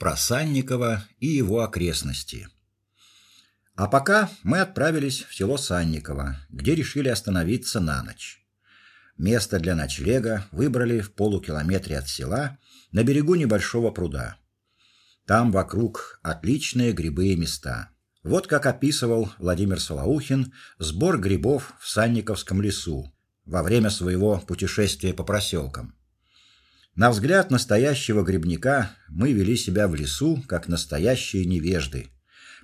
про Санникова и его окрестности. А пока мы отправились в село Санниково, где решили остановиться на ночь. Место для ночлега выбрали в полукилометре от села, на берегу небольшого пруда. Там вокруг отличные грибные места. Вот как описывал Владимир Солоухин сбор грибов в Санниковском лесу во время своего путешествия по проселкам. На взгляд настоящего грибника мы вели себя в лесу как настоящие невежды,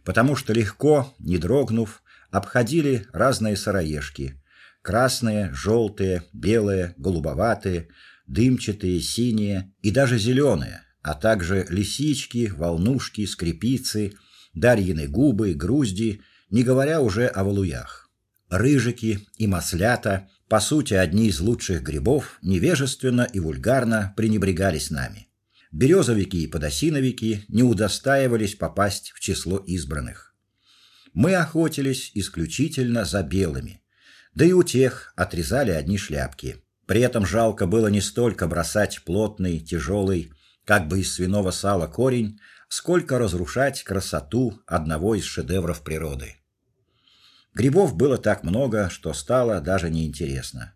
потому что легко, не дрогнув, обходили разные сыроежки: красные, желтые, белые, голубоватые, дымчатые, синие и даже зеленые, а также лисички, волнушки, скрипицы, дарьины губы, грузди, не говоря уже о валуях. Рыжики и маслята по сути, одни из лучших грибов невежественно и вульгарно пренебрегались нами. Березовики и подосиновики не удостаивались попасть в число избранных. Мы охотились исключительно за белыми. Да и у тех отрезали одни шляпки. При этом жалко было не столько бросать плотный, тяжелый, как бы из свиного сала корень, сколько разрушать красоту одного из шедевров природы. Грибов было так много, что стало даже неинтересно.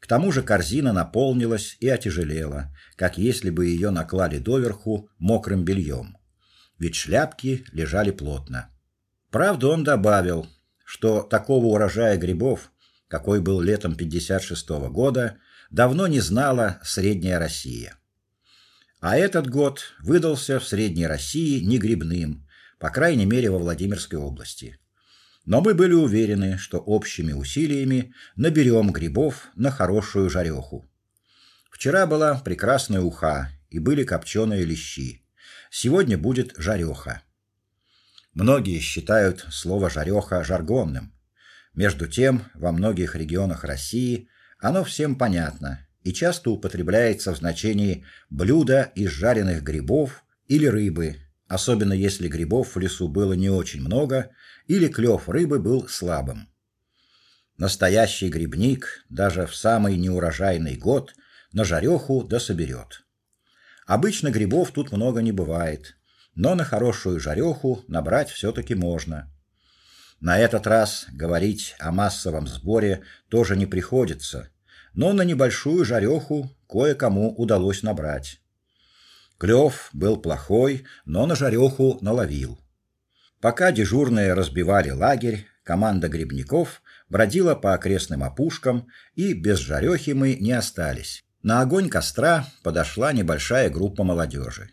К тому же корзина наполнилась и отяжелела, как если бы ее наклали доверху мокрым бельем. Ведь шляпки лежали плотно. Правда, он добавил, что такого урожая грибов, какой был летом 56 -го года, давно не знала средняя Россия. А этот год выдался в средней России не грибным, по крайней мере, во Владимирской области но мы были уверены, что общими усилиями наберем грибов на хорошую жареху. Вчера была прекрасная уха и были копченые лещи. Сегодня будет жареха. Многие считают слово жареха жаргонным. Между тем, во многих регионах России оно всем понятно и часто употребляется в значении блюда из жареных грибов или рыбы, особенно если грибов в лесу было не очень много или клев рыбы был слабым. Настоящий грибник даже в самый неурожайный год на жареху да соберет. Обычно грибов тут много не бывает, но на хорошую жареху набрать все таки можно. На этот раз говорить о массовом сборе тоже не приходится, но на небольшую жареху кое-кому удалось набрать. Клев был плохой, но на жареху наловил. Пока дежурные разбивали лагерь, команда грибников бродила по окрестным опушкам, и без жарехи мы не остались. На огонь костра подошла небольшая группа молодежи.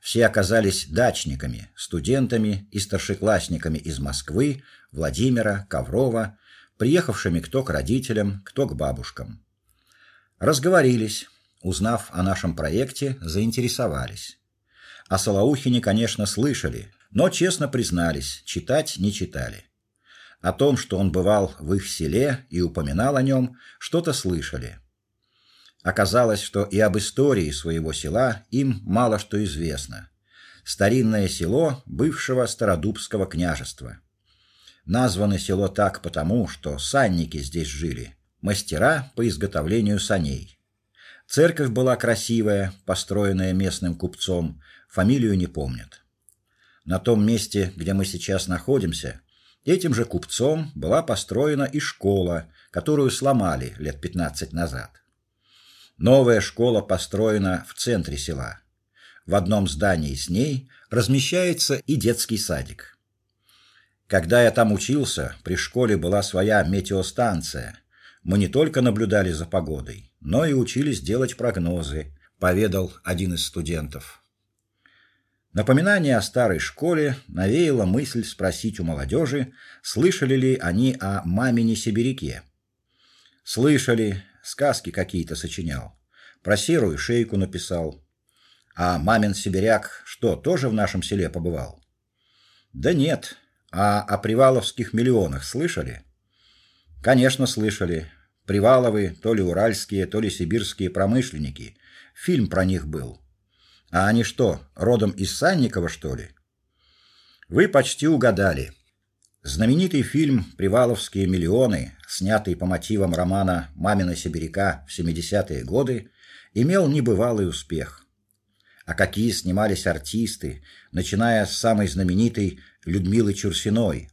Все оказались дачниками, студентами и старшеклассниками из Москвы, Владимира, Коврова, приехавшими кто к родителям, кто к бабушкам. Разговорились, узнав о нашем проекте, заинтересовались. О Солоухине, конечно, слышали, но честно признались, читать не читали. О том, что он бывал в их селе и упоминал о нем, что-то слышали. Оказалось, что и об истории своего села им мало что известно. Старинное село бывшего Стародубского княжества. Названо село так потому, что санники здесь жили, мастера по изготовлению саней. Церковь была красивая, построенная местным купцом, фамилию не помнят. На том месте, где мы сейчас находимся, этим же купцом была построена и школа, которую сломали лет 15 назад. Новая школа построена в центре села. В одном здании с ней размещается и детский садик. Когда я там учился, при школе была своя метеостанция. Мы не только наблюдали за погодой, но и учились делать прогнозы, поведал один из студентов. Напоминание о старой школе навеяло мысль спросить у молодежи, слышали ли они о мамине сибиряке. Слышали, сказки какие-то сочинял. Про серую шейку написал. А мамин сибиряк что, тоже в нашем селе побывал? Да нет. А о Приваловских миллионах слышали? Конечно, слышали. Приваловы то ли уральские, то ли сибирские промышленники. Фильм про них был. А они что, родом из Санникова, что ли? Вы почти угадали. Знаменитый фильм Приваловские миллионы, снятый по мотивам романа Мамина сибиряка в 70-е годы, имел небывалый успех. а какие снимались артисты, начиная с самой знаменитой Людмилы Чурсиной,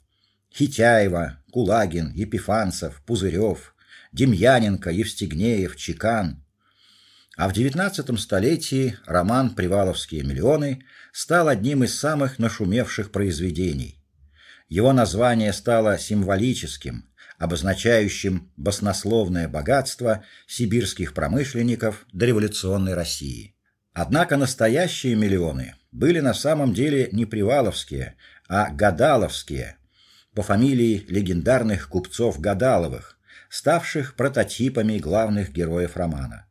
Хитяева, Кулагин, Епифанцев, Пузырев, Демьяненко, Евстигнеев, Чекан. А в XIX столетии роман Приваловские миллионы стал одним из самых нашумевших произведений. Его название стало символическим, обозначающим баснословное богатство сибирских промышленников дореволюционной России. Однако настоящие миллионы были на самом деле не приваловские, а гадаловские, по фамилии легендарных купцов Гадаловых, ставших прототипами главных героев романа.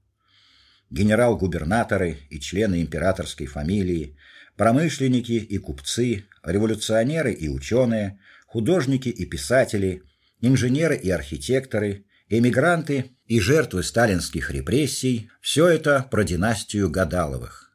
Генерал-губернаторы и члены императорской фамилии, промышленники и купцы, революционеры и ученые, художники и писатели, инженеры и архитекторы, эмигранты и жертвы сталинских репрессий все это про династию Гадаловых.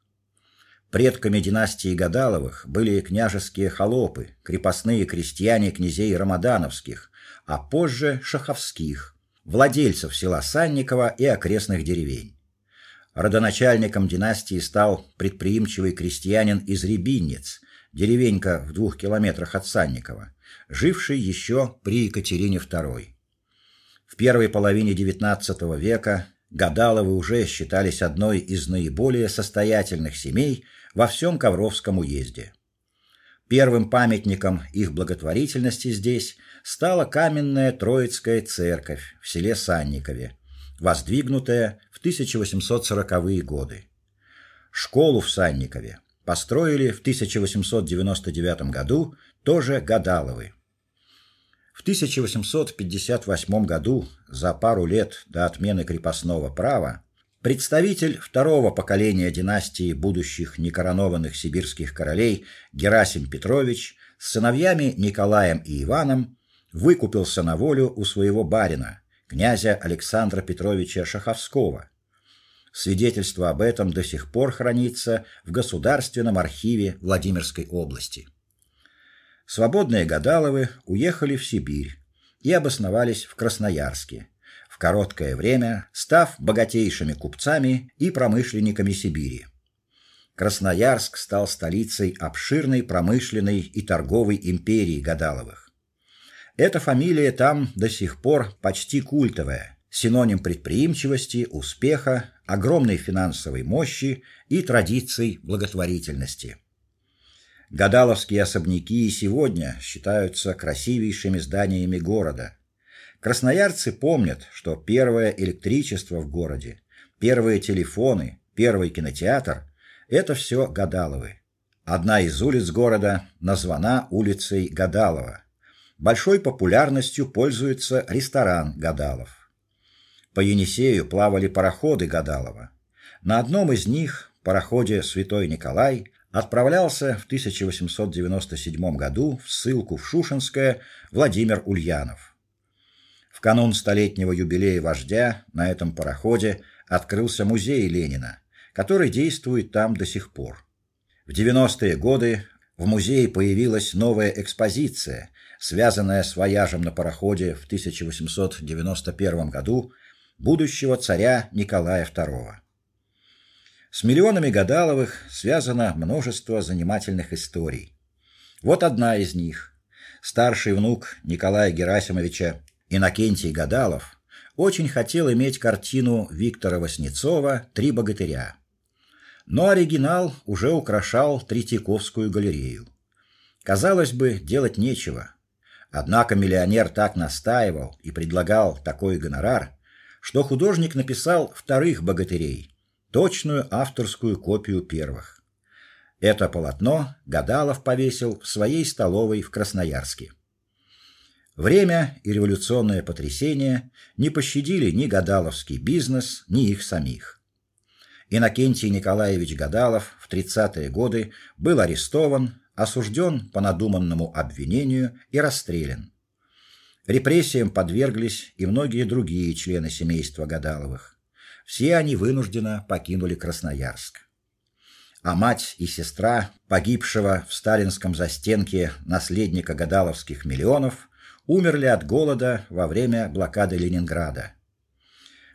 Предками династии Гадаловых были княжеские холопы, крепостные крестьяне князей Рамадановских, а позже шаховских, владельцев села Санниково и окрестных деревень. Родоначальником династии стал предприимчивый крестьянин из Рябинец, деревенька в двух километрах от Санникова, живший еще при Екатерине II. В первой половине XIX века Гадаловы уже считались одной из наиболее состоятельных семей во всем Ковровском уезде. Первым памятником их благотворительности здесь стала каменная Троицкая церковь в селе Санникове, воздвигнутая в 1840-е годы. Школу в Санникове построили в 1899 году тоже Гадаловы. В 1858 году, за пару лет до отмены крепостного права, представитель второго поколения династии будущих некоронованных сибирских королей Герасим Петрович с сыновьями Николаем и Иваном выкупился на волю у своего барина, князя Александра Петровича Шаховского. Свидетельство об этом до сих пор хранится в Государственном архиве Владимирской области. Свободные Гадаловы уехали в Сибирь и обосновались в Красноярске, короткое время став богатейшими купцами и промышленниками Сибири. Красноярск стал столицей обширной промышленной и торговой империи Гадаловых. Эта фамилия там до сих пор почти культовая, синоним предприимчивости, успеха, огромной финансовой мощи и традиций благотворительности. Гадаловские особняки и сегодня считаются красивейшими зданиями города. Красноярцы помнят, что первое электричество в городе, первые телефоны, первый кинотеатр это все Гадаловы. Одна из улиц города названа улицей Гадалова. Большой популярностью пользуется ресторан Гадалов. По Енисею плавали пароходы Гадалова. На одном из них, пароходе Святой Николай, отправлялся в 1897 году в ссылку в Шушенское Владимир Ульянов. В канун столетнего юбилея вождя на этом пароходе открылся музей Ленина, который действует там до сих пор. В 90-е годы в музее появилась новая экспозиция, связанная с вояжем на пароходе в 1891 году будущего царя Николая II. С миллионами Гадаловых связано множество занимательных историй. Вот одна из них. Старший внук Николая Герасимовича Иннокентий Гадалов очень хотел иметь картину Виктора Васнецова Три богатыря. Но оригинал уже украшал Третьяковскую галерею. Казалось бы, делать нечего. Однако миллионер так настаивал и предлагал такой гонорар, что художник написал вторых богатырей точную авторскую копию первых. Это полотно Гадалов повесил в своей столовой в Красноярске. Время и революционное потрясение не пощадили ни гадаловский бизнес, ни их самих. Иннокентий Николаевич Гадалов в 30-е годы был арестован, осужден по надуманному обвинению и расстрелян. Репрессиям подверглись и многие другие члены семейства Гадаловых. Все они вынужденно покинули Красноярск. А мать и сестра погибшего в сталинском застенке наследника гадаловских миллионов умерли от голода во время блокады Ленинграда.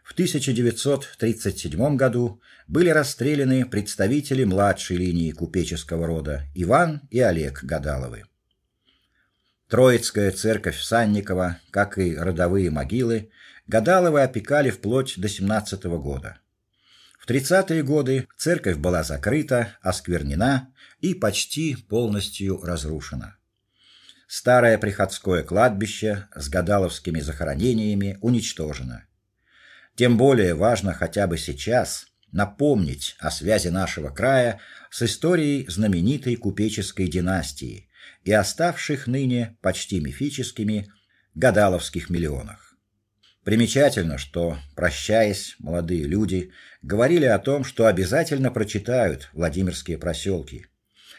в 1937 году были расстреляны представители младшей линии купеческого рода Иван и Олег Гадаловы. Троицкая церковь Санникова, как и родовые могилы, Гадаловы опекали вплоть до 17 года. В 30-е годы церковь была закрыта, осквернена и почти полностью разрушена. Старое приходское кладбище с гадаловскими захоронениями уничтожено. Тем более важно хотя бы сейчас напомнить о связи нашего края с историей знаменитой купеческой династии и оставших ныне почти мифическими гадаловских миллионах. Примечательно, что, прощаясь, молодые люди говорили о том, что обязательно прочитают Владимирские проселки,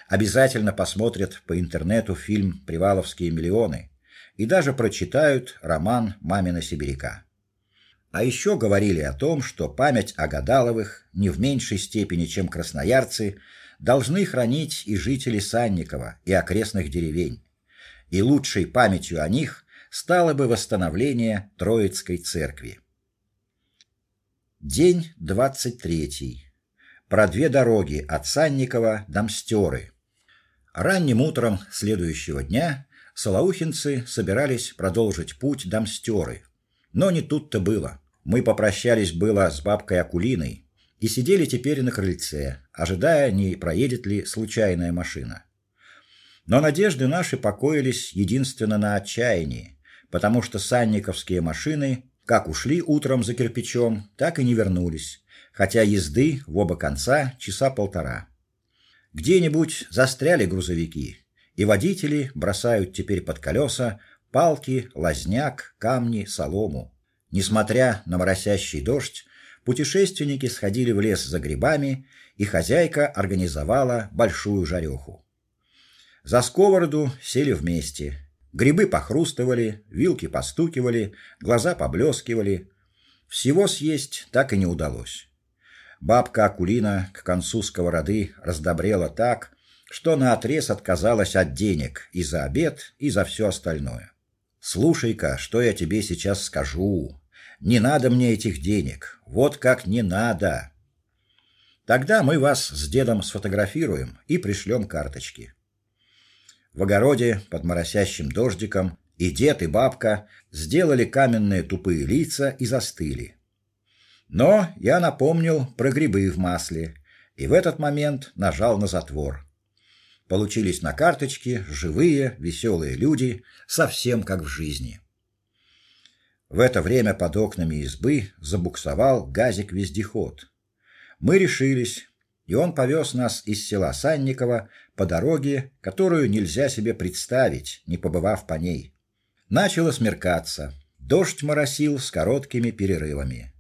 обязательно посмотрят по интернету фильм Приваловские миллионы и даже прочитают роман Мамина сибиряка. А еще говорили о том, что память о Гадаловых не в меньшей степени, чем красноярцы, должны хранить и жители Санникова и окрестных деревень. И лучшей памятью о них стало бы восстановление Троицкой церкви. День 23. Про две дороги от Санникова до Мстёры. Ранним утром следующего дня солоухинцы собирались продолжить путь до Мстёры. Но не тут-то было. Мы попрощались было с бабкой Акулиной и сидели теперь на крыльце, ожидая, не проедет ли случайная машина. Но надежды наши покоились единственно на отчаянии потому что санниковские машины как ушли утром за кирпичом, так и не вернулись, хотя езды в оба конца часа полтора. Где-нибудь застряли грузовики, и водители бросают теперь под колеса палки, лазняк, камни, солому. Несмотря на моросящий дождь, путешественники сходили в лес за грибами, и хозяйка организовала большую жареху. За сковороду сели вместе, Грибы похрустывали, вилки постукивали, глаза поблескивали. Всего съесть так и не удалось. Бабка Акулина к концу сковороды раздобрела так, что на отрез отказалась от денег и за обед, и за все остальное. Слушай-ка, что я тебе сейчас скажу. Не надо мне этих денег. Вот как не надо. Тогда мы вас с дедом сфотографируем и пришлем карточки. В огороде под моросящим дождиком и дед, и бабка сделали каменные тупые лица и застыли. Но я напомнил про грибы в масле и в этот момент нажал на затвор. Получились на карточке живые, веселые люди, совсем как в жизни. В это время под окнами избы забуксовал газик-вездеход. Мы решились, и он повез нас из села Санниково по дороге, которую нельзя себе представить, не побывав по ней. Начало смеркаться. Дождь моросил с короткими перерывами.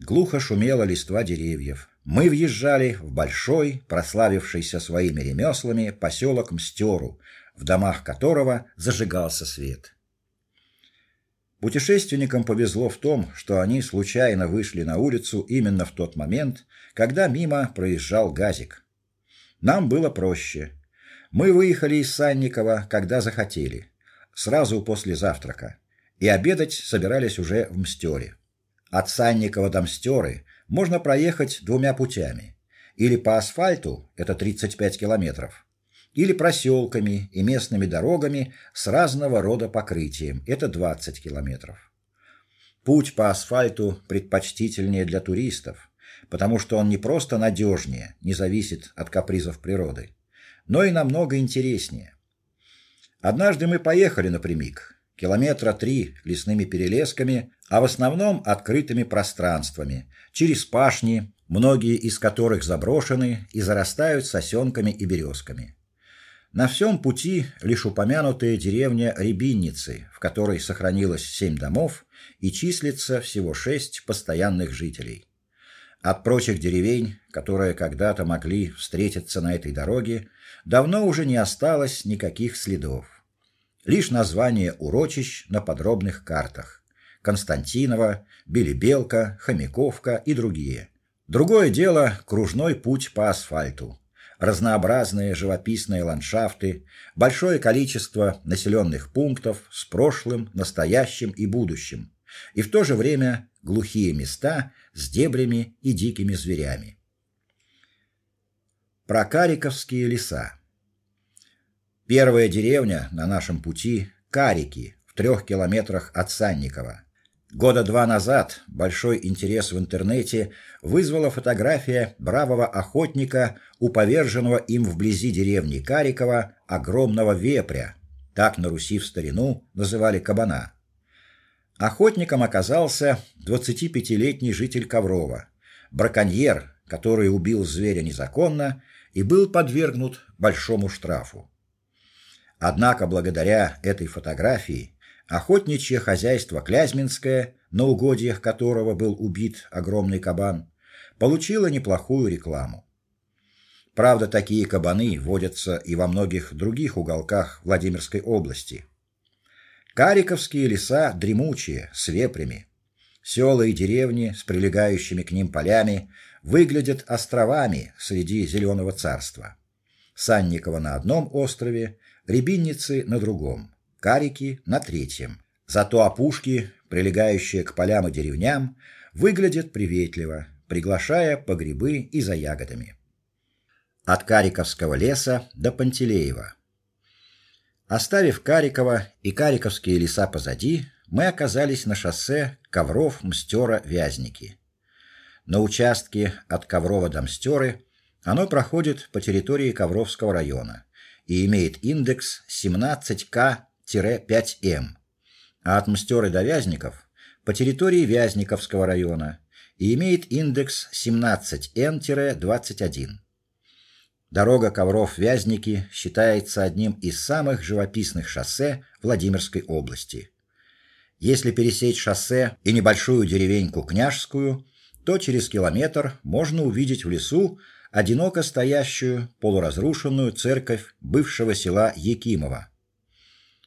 Глухо шумела листва деревьев. Мы въезжали в большой, прославившийся своими ремеслами поселок Мстёру, в домах которого зажигался свет. Путешественникам повезло в том, что они случайно вышли на улицу именно в тот момент, когда мимо проезжал газик. Нам было проще. Мы выехали из Санникова, когда захотели, сразу после завтрака, и обедать собирались уже в Мстёре. От Санникова до Мстёры можно проехать двумя путями: или по асфальту, это 35 километров, или проселками и местными дорогами с разного рода покрытием. Это 20 километров. Путь по асфальту предпочтительнее для туристов, потому что он не просто надежнее, не зависит от капризов природы, но и намного интереснее. Однажды мы поехали напрямик, километра три лесными перелесками, а в основном открытыми пространствами, через пашни, многие из которых заброшены и зарастают сосенками и березками. На всем пути лишь упомянутая деревня Рябинницы, в которой сохранилось семь домов и числится всего шесть постоянных жителей. От прочих деревень, которые когда-то могли встретиться на этой дороге, давно уже не осталось никаких следов. Лишь названия урочищ на подробных картах: Константинова, Белебелка, Хомяковка и другие. Другое дело кружной путь по асфальту разнообразные живописные ландшафты, большое количество населенных пунктов с прошлым, настоящим и будущим, и в то же время глухие места с дебрями и дикими зверями. Прокариковские леса. Первая деревня на нашем пути Карики в трех километрах от Санникова. Года два назад большой интерес в интернете вызвала фотография бравого охотника у поверженного им вблизи деревни Карикова огромного вепря. Так на Руси в старину называли кабана. Охотником оказался 25-летний житель Коврова, браконьер, который убил зверя незаконно и был подвергнут большому штрафу. Однако благодаря этой фотографии охотничье хозяйство Клязьминское, на угодьях которого был убит огромный кабан, получило неплохую рекламу. Правда, такие кабаны водятся и во многих других уголках Владимирской области. Кариковские леса дремучие, с вепрями. Села и деревни с прилегающими к ним полями выглядят островами среди зеленого царства. Санниково на одном острове, Рябинницы на другом карики на третьем. Зато опушки, прилегающие к полям и деревням, выглядят приветливо, приглашая по грибы и за ягодами. От Кариковского леса до Пантелеева. Оставив Карикова и Кариковские леса позади, мы оказались на шоссе Ковров-Мстера-Вязники. На участке от Коврова до Мстеры оно проходит по территории Ковровского района и имеет индекс 17К 5М, а от Мстёры до Вязников по территории Вязниковского района и имеет индекс 17Н-21. Дорога Ковров-Вязники считается одним из самых живописных шоссе Владимирской области. Если пересечь шоссе и небольшую деревеньку Княжскую, то через километр можно увидеть в лесу одиноко стоящую полуразрушенную церковь бывшего села Якимово.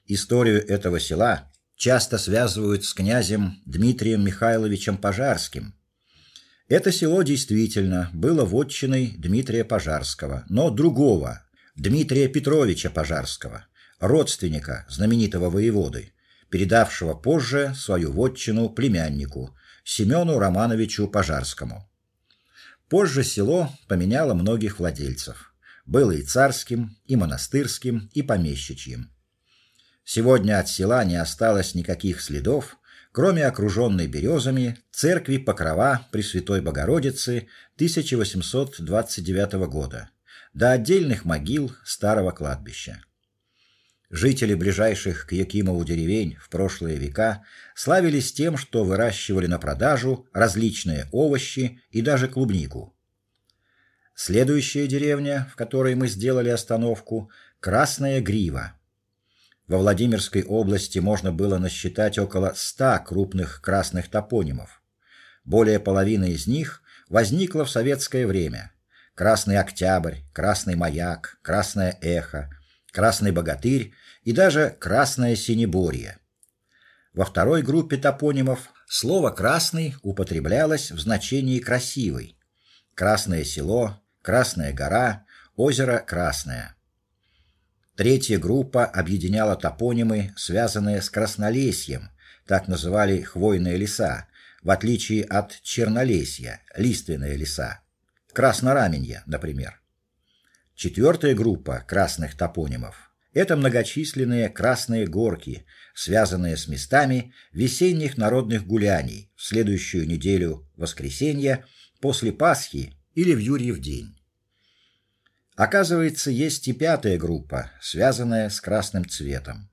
Историю этого села часто связывают с князем Дмитрием Михайловичем Пожарским. Это село действительно было вотчиной Дмитрия Пожарского, но другого, Дмитрия Петровича Пожарского, родственника знаменитого воеводы, передавшего позже свою вотчину племяннику Семену Романовичу Пожарскому. Позже село поменяло многих владельцев. Было и царским, и монастырским, и помещичьим. Сегодня от села не осталось никаких следов, кроме окруженной березами церкви Покрова Пресвятой Богородицы 1829 года, до отдельных могил старого кладбища. Жители ближайших к Якимову деревень в прошлые века славились тем, что выращивали на продажу различные овощи и даже клубнику. Следующая деревня, в которой мы сделали остановку, Красная Грива. Во Владимирской области можно было насчитать около ста крупных красных топонимов. Более половины из них возникло в советское время. Красный Октябрь, Красный Маяк, Красное Эхо, Красный Богатырь и даже Красное Синеборье. Во второй группе топонимов слово красный употреблялось в значении красивый. Красное село, Красная гора, озеро Красное. Третья группа объединяла топонимы, связанные с краснолесьем, так называли хвойные леса, в отличие от чернолесья, лиственные леса. Краснораменье, например. Четвертая группа красных топонимов это многочисленные красные горки, связанные с местами весенних народных гуляний в следующую неделю воскресенья после Пасхи или в Юрьев день. Оказывается, есть и пятая группа, связанная с красным цветом.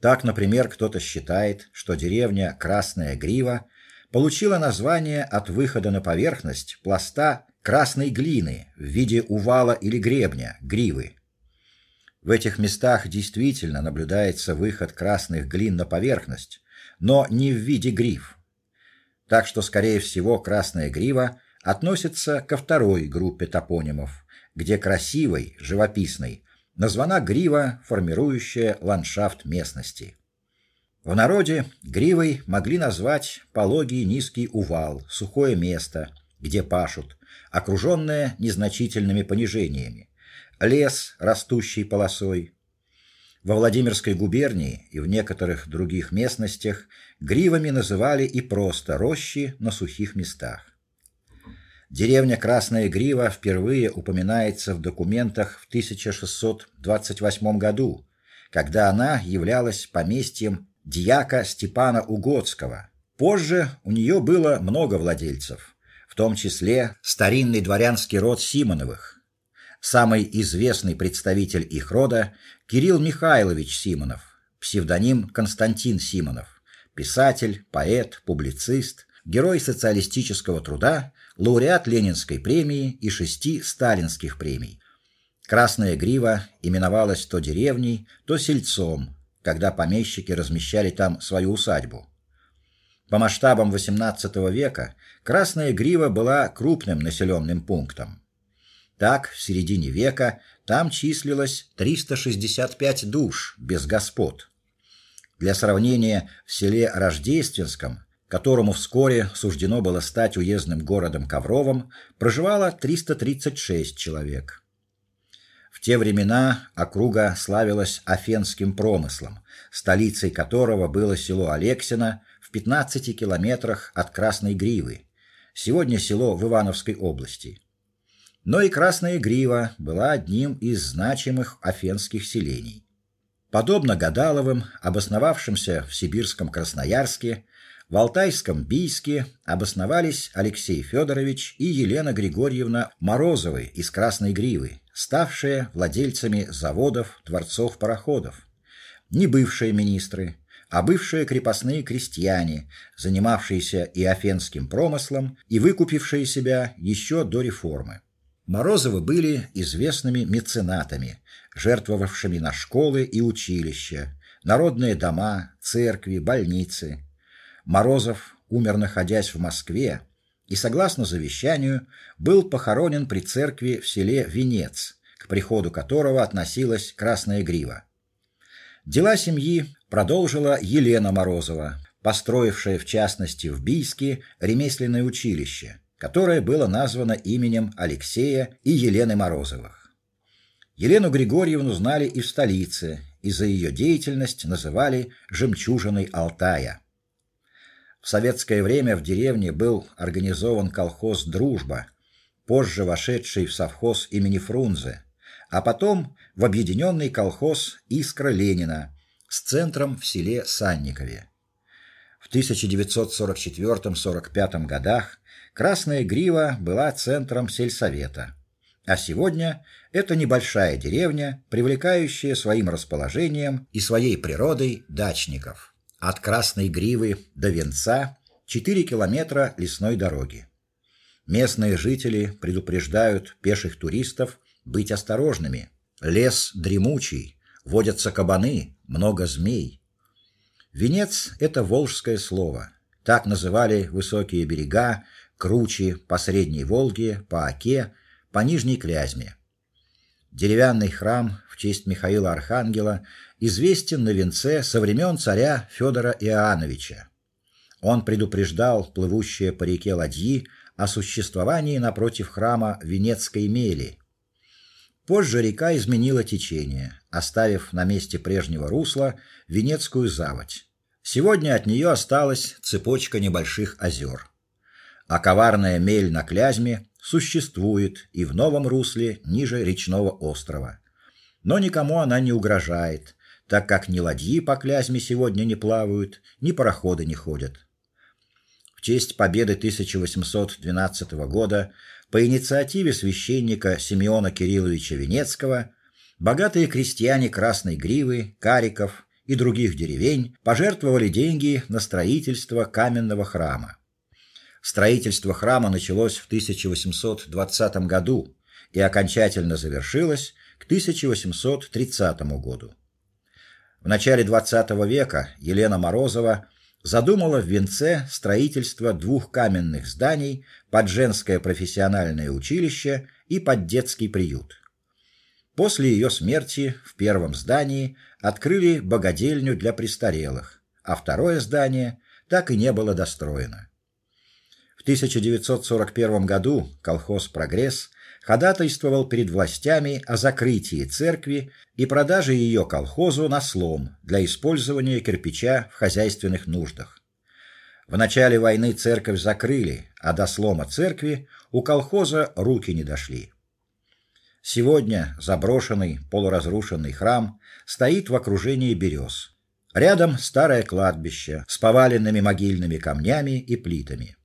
Так, например, кто-то считает, что деревня Красная Грива получила название от выхода на поверхность пласта красной глины в виде увала или гребня, гривы. В этих местах действительно наблюдается выход красных глин на поверхность, но не в виде гриф. Так что, скорее всего, красная грива относится ко второй группе топонимов, где красивой, живописной названа грива, формирующая ландшафт местности. В народе гривой могли назвать пологий низкий увал, сухое место, где пашут, окруженное незначительными понижениями, лес, растущий полосой. Во Владимирской губернии и в некоторых других местностях гривами называли и просто рощи на сухих местах. Деревня Красная Грива впервые упоминается в документах в 1628 году, когда она являлась поместьем дьяка Степана Угодского. Позже у нее было много владельцев, в том числе старинный дворянский род Симоновых. Самый известный представитель их рода Кирилл Михайлович Симонов, псевдоним Константин Симонов, писатель, поэт, публицист, герой социалистического труда, лауреат Ленинской премии и шести сталинских премий. Красная грива именовалась то деревней, то сельцом, когда помещики размещали там свою усадьбу. По масштабам XVIII века Красная грива была крупным населенным пунктом. Так, в середине века там числилось 365 душ без господ. Для сравнения, в селе Рождественском, которому вскоре суждено было стать уездным городом Ковровым, проживало 336 человек. В те времена округа славилась афенским промыслом, столицей которого было село Алексино в 15 километрах от Красной Гривы. Сегодня село в Ивановской области но и Красная Грива была одним из значимых афенских селений. Подобно Гадаловым, обосновавшимся в сибирском Красноярске, в Алтайском Бийске обосновались Алексей Федорович и Елена Григорьевна Морозовы из Красной Гривы, ставшие владельцами заводов, дворцов, пароходов. Не бывшие министры, а бывшие крепостные крестьяне, занимавшиеся и афенским промыслом и выкупившие себя еще до реформы. Морозовы были известными меценатами, жертвовавшими на школы и училища, народные дома, церкви, больницы. Морозов умер находясь в Москве и согласно завещанию был похоронен при церкви в селе Венец, к приходу которого относилась Красная Грива. Дела семьи продолжила Елена Морозова, построившая в частности в Бийске ремесленное училище которое было названо именем Алексея и Елены Морозовых. Елену Григорьевну знали и в столице, и за ее деятельность называли жемчужиной Алтая. В советское время в деревне был организован колхоз Дружба, позже вошедший в совхоз имени Фрунзе, а потом в объединенный колхоз Искра Ленина с центром в селе Санникове. В 1944-45 годах Красная Грива была центром сельсовета, а сегодня это небольшая деревня, привлекающая своим расположением и своей природой дачников. От Красной Гривы до Венца 4 километра лесной дороги. Местные жители предупреждают пеших туристов быть осторожными. Лес дремучий, водятся кабаны, много змей. Венец это волжское слово. Так называли высокие берега, круче по Средней Волге, по Оке, по Нижней Клязьме. Деревянный храм в честь Михаила Архангела известен на венце со времен царя Федора Иоанновича. Он предупреждал плывущие по реке ладьи о существовании напротив храма Венецкой мели. Позже река изменила течение, оставив на месте прежнего русла Венецкую заводь. Сегодня от нее осталась цепочка небольших озер а коварная мель на Клязьме существует и в новом русле ниже речного острова. Но никому она не угрожает, так как ни ладьи по Клязьме сегодня не плавают, ни пароходы не ходят. В честь победы 1812 года по инициативе священника Симеона Кирилловича Венецкого богатые крестьяне Красной Гривы, Кариков и других деревень пожертвовали деньги на строительство каменного храма. Строительство храма началось в 1820 году и окончательно завершилось к 1830 году. В начале XX века Елена Морозова задумала в Венце строительство двух каменных зданий под женское профессиональное училище и под детский приют. После ее смерти в первом здании открыли богадельню для престарелых, а второе здание так и не было достроено. В 1941 году колхоз Прогресс ходатайствовал перед властями о закрытии церкви и продаже ее колхозу на слом для использования кирпича в хозяйственных нуждах. В начале войны церковь закрыли, а до слома церкви у колхоза руки не дошли. Сегодня заброшенный, полуразрушенный храм стоит в окружении берез. Рядом старое кладбище с поваленными могильными камнями и плитами.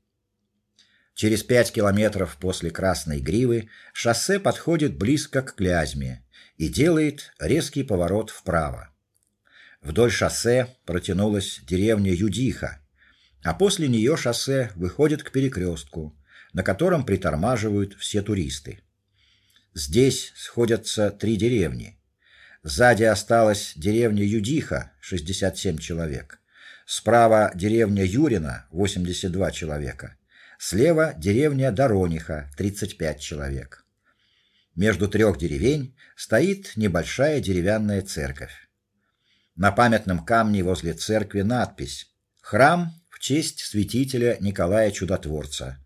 Через пять километров после Красной Гривы шоссе подходит близко к Клязьме и делает резкий поворот вправо. Вдоль шоссе протянулась деревня Юдиха, а после нее шоссе выходит к перекрестку, на котором притормаживают все туристы. Здесь сходятся три деревни. Сзади осталась деревня Юдиха 67 человек. Справа деревня Юрина 82 человека. Слева деревня Дорониха 35 человек. Между трех деревень стоит небольшая деревянная церковь. На памятном камне возле церкви надпись: Храм в честь святителя Николая Чудотворца.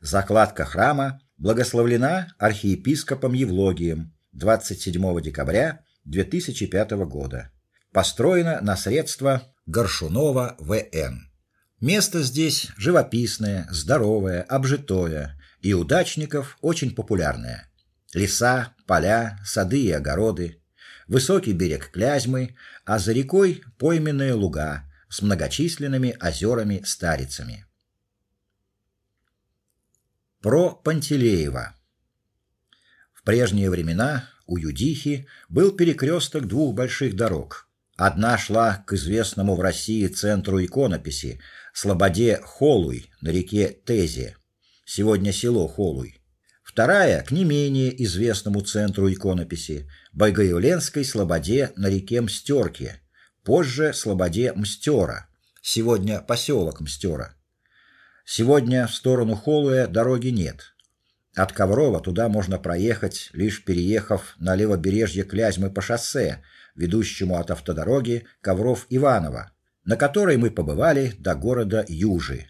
Закладка храма благословлена архиепископом Евлогием 27 декабря 2005 года. Построена на средства Горшунова В.Н. Место здесь живописное, здоровое, обжитое и у дачников очень популярное. Леса, поля, сады и огороды, высокий берег Клязьмы, а за рекой пойменные луга с многочисленными озерами-старицами. Про Пантелеева. В прежние времена у Юдихи был перекресток двух больших дорог. Одна шла к известному в России центру иконописи слободе Холуй на реке Тезе, сегодня село Холуй. Вторая к не менее известному центру иконописи Байгоявленской слободе на реке Мстерке, позже слободе Мстера, сегодня поселок Мстера. Сегодня в сторону Холуя дороги нет. От Коврова туда можно проехать, лишь переехав на левобережье Клязьмы по шоссе, ведущему от автодороги Ковров-Иваново, на которой мы побывали до города Южи.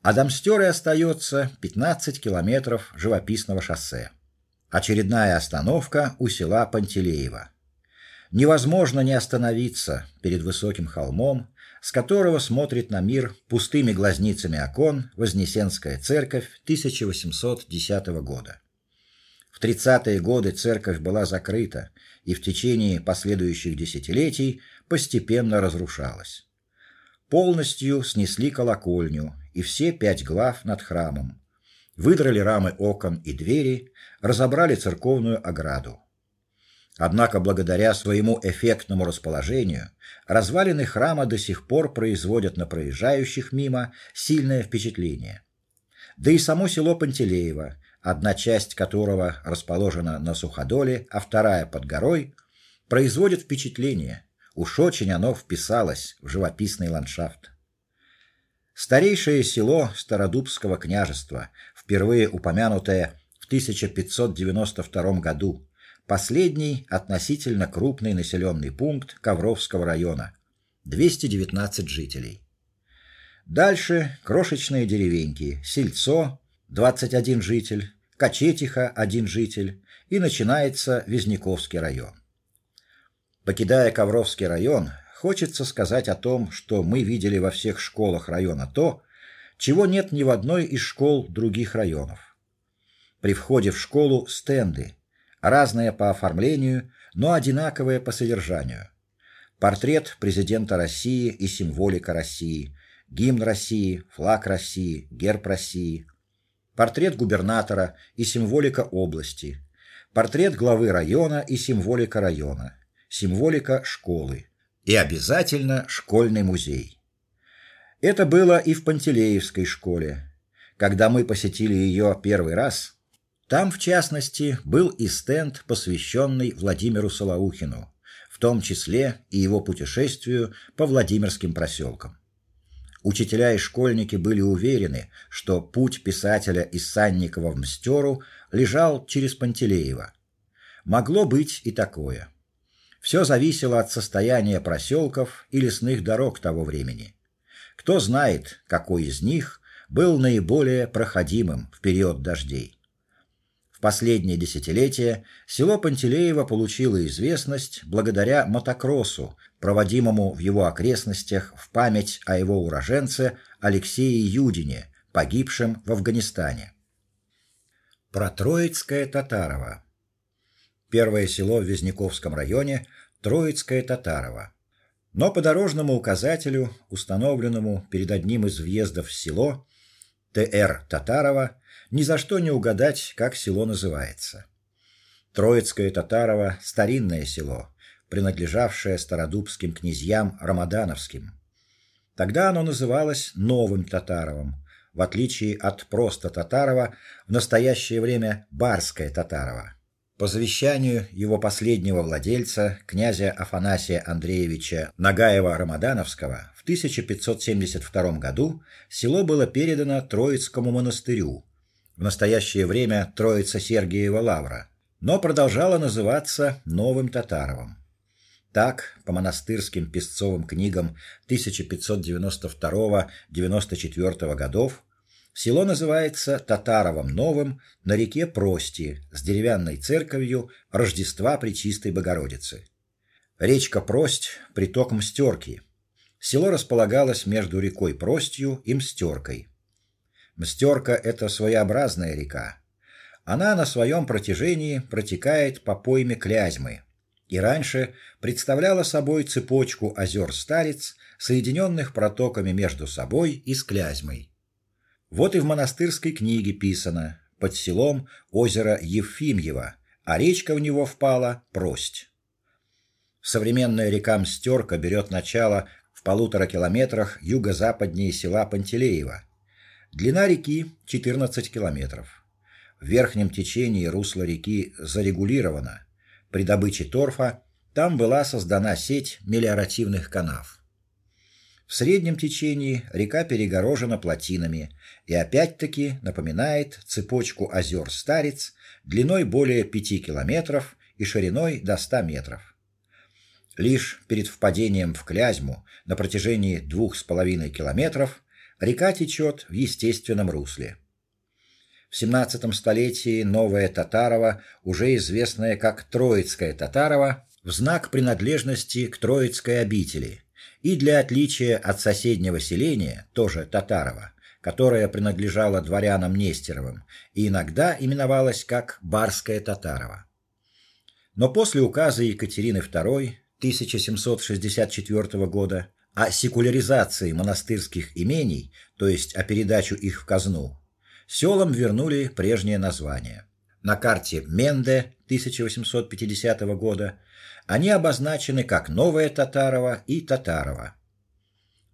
А до остается 15 километров живописного шоссе. Очередная остановка у села Пантелеево. Невозможно не остановиться перед высоким холмом, с которого смотрит на мир пустыми глазницами окон Вознесенская церковь 1810 года. В 30-е годы церковь была закрыта и в течение последующих десятилетий постепенно разрушалась. Полностью снесли колокольню и все пять глав над храмом. Выдрали рамы окон и двери, разобрали церковную ограду. Однако благодаря своему эффектному расположению развалины храма до сих пор производят на проезжающих мимо сильное впечатление. Да и само село Пантелеево, одна часть которого расположена на суходоле, а вторая под горой, производит впечатление. Уж очень оно вписалось в живописный ландшафт. Старейшее село Стародубского княжества, впервые упомянутое в 1592 году, Последний относительно крупный населенный пункт Ковровского района. 219 жителей. Дальше крошечные деревеньки: Сельцо 21 житель, Кочетиха 1 житель и начинается Визняковский район. Покидая Ковровский район, хочется сказать о том, что мы видели во всех школах района то, чего нет ни в одной из школ других районов. При входе в школу стенды, разные по оформлению, но одинаковые по содержанию. Портрет президента России и символика России, гимн России, флаг России, герб России, портрет губернатора и символика области, портрет главы района и символика района, символика школы и обязательно школьный музей. Это было и в Пантелеевской школе. Когда мы посетили ее первый раз, там, в частности, был и стенд, посвященный Владимиру Солоухину, в том числе и его путешествию по Владимирским проселкам. Учителя и школьники были уверены, что путь писателя из Санникова в Мстеру лежал через Пантелеево. Могло быть и такое. Все зависело от состояния проселков и лесных дорог того времени. Кто знает, какой из них был наиболее проходимым в период дождей. Последнее десятилетие село Пантелеево получило известность благодаря мотокроссу, проводимому в его окрестностях в память о его уроженце Алексее Юдине, погибшем в Афганистане. Про Троицкое Татарово. Первое село в Визняковском районе Троицкое Татарово. Но по дорожному указателю, установленному перед одним из въездов в село ТР Татарово, ни за что не угадать, как село называется. Троицкое Татарово старинное село, принадлежавшее стародубским князьям Рамадановским. Тогда оно называлось Новым Татаровым, в отличие от просто Татарова, в настоящее время Барское Татарово. По завещанию его последнего владельца, князя Афанасия Андреевича Нагаева-Рамадановского, в 1572 году село было передано Троицкому монастырю, в настоящее время Троица-Сергиева Лавра, но продолжало называться Новым Татаровым. Так, по монастырским песцовым книгам 1592-94 годов Село называется Татаровым Новым на реке Прости с деревянной церковью Рождества Пречистой Богородицы. Речка Прость приток Мстёрки. Село располагалось между рекой Простью и Мстёркой. Мстёрка это своеобразная река. Она на своем протяжении протекает по пойме Клязьмы и раньше представляла собой цепочку озер Старец, соединенных протоками между собой и с Клязьмой. Вот и в монастырской книге писано: под селом озеро Евфимьево, а речка в него впала Прость. Современная река Мстёрка берет начало в полутора километрах юго-западнее села Пантелеево. Длина реки 14 километров. В верхнем течении русло реки зарегулировано. При добыче торфа там была создана сеть мелиоративных канав. В среднем течении река перегорожена плотинами и опять-таки напоминает цепочку озер Старец длиной более 5 километров и шириной до 100 метров. Лишь перед впадением в Клязьму на протяжении двух с половиной километров река течет в естественном русле. В 17 столетии Новое Татарово, уже известное как Троицкое Татарово, в знак принадлежности к Троицкой обители – и для отличия от соседнего селения, тоже Татарова, которое принадлежало дворянам Нестеровым и иногда именовалось как Барское Татарово. Но после указа Екатерины II 1764 года о секуляризации монастырских имений, то есть о передачу их в казну, селам вернули прежнее название. На карте Менде 1850 года они обозначены как Новое Татарово и Татарово.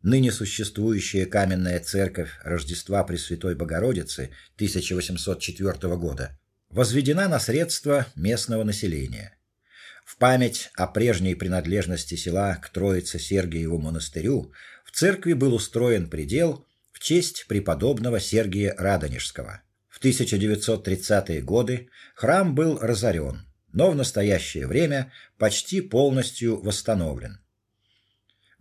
Ныне существующая каменная церковь Рождества Пресвятой Богородицы 1804 года возведена на средства местного населения. Память о прежней принадлежности села к Троице-Сергиеву монастырю в церкви был устроен предел в честь преподобного Сергия Радонежского. В 1930-е годы храм был разорен но в настоящее время почти полностью восстановлен.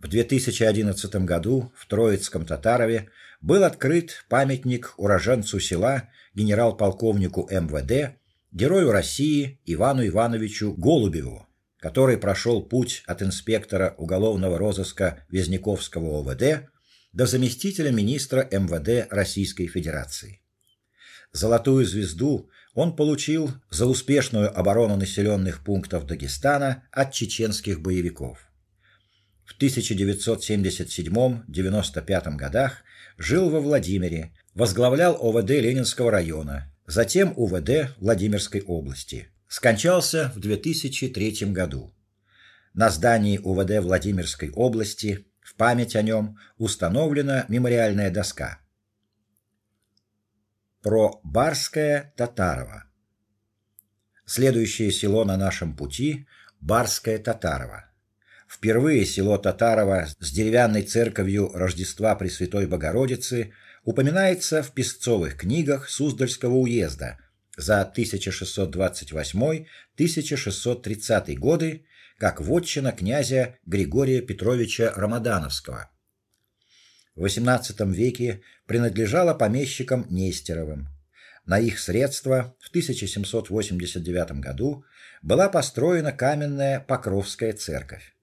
В 2011 году в Троицком Татарове был открыт памятник уроженцу села генерал-полковнику МВД, герою России Ивану Ивановичу Голубеву, который прошел путь от инспектора уголовного розыска Вязниковского ОВД до заместителя министра МВД Российской Федерации. Золотую звезду он получил за успешную оборону населенных пунктов Дагестана от чеченских боевиков. В 1977-95 годах жил во Владимире, возглавлял ОВД Ленинского района, затем УВД Владимирской области. Скончался в 2003 году. На здании УВД Владимирской области в память о нем установлена мемориальная доска про Барское Татарово. Следующее село на нашем пути Барское Татарово. Впервые село Татарово с деревянной церковью Рождества Пресвятой Богородицы упоминается в песцовых книгах Суздальского уезда за 1628-1630 годы как вотчина князя Григория Петровича Рамадановского в XVIII веке принадлежала помещикам Нестеровым. На их средства в 1789 году была построена каменная Покровская церковь.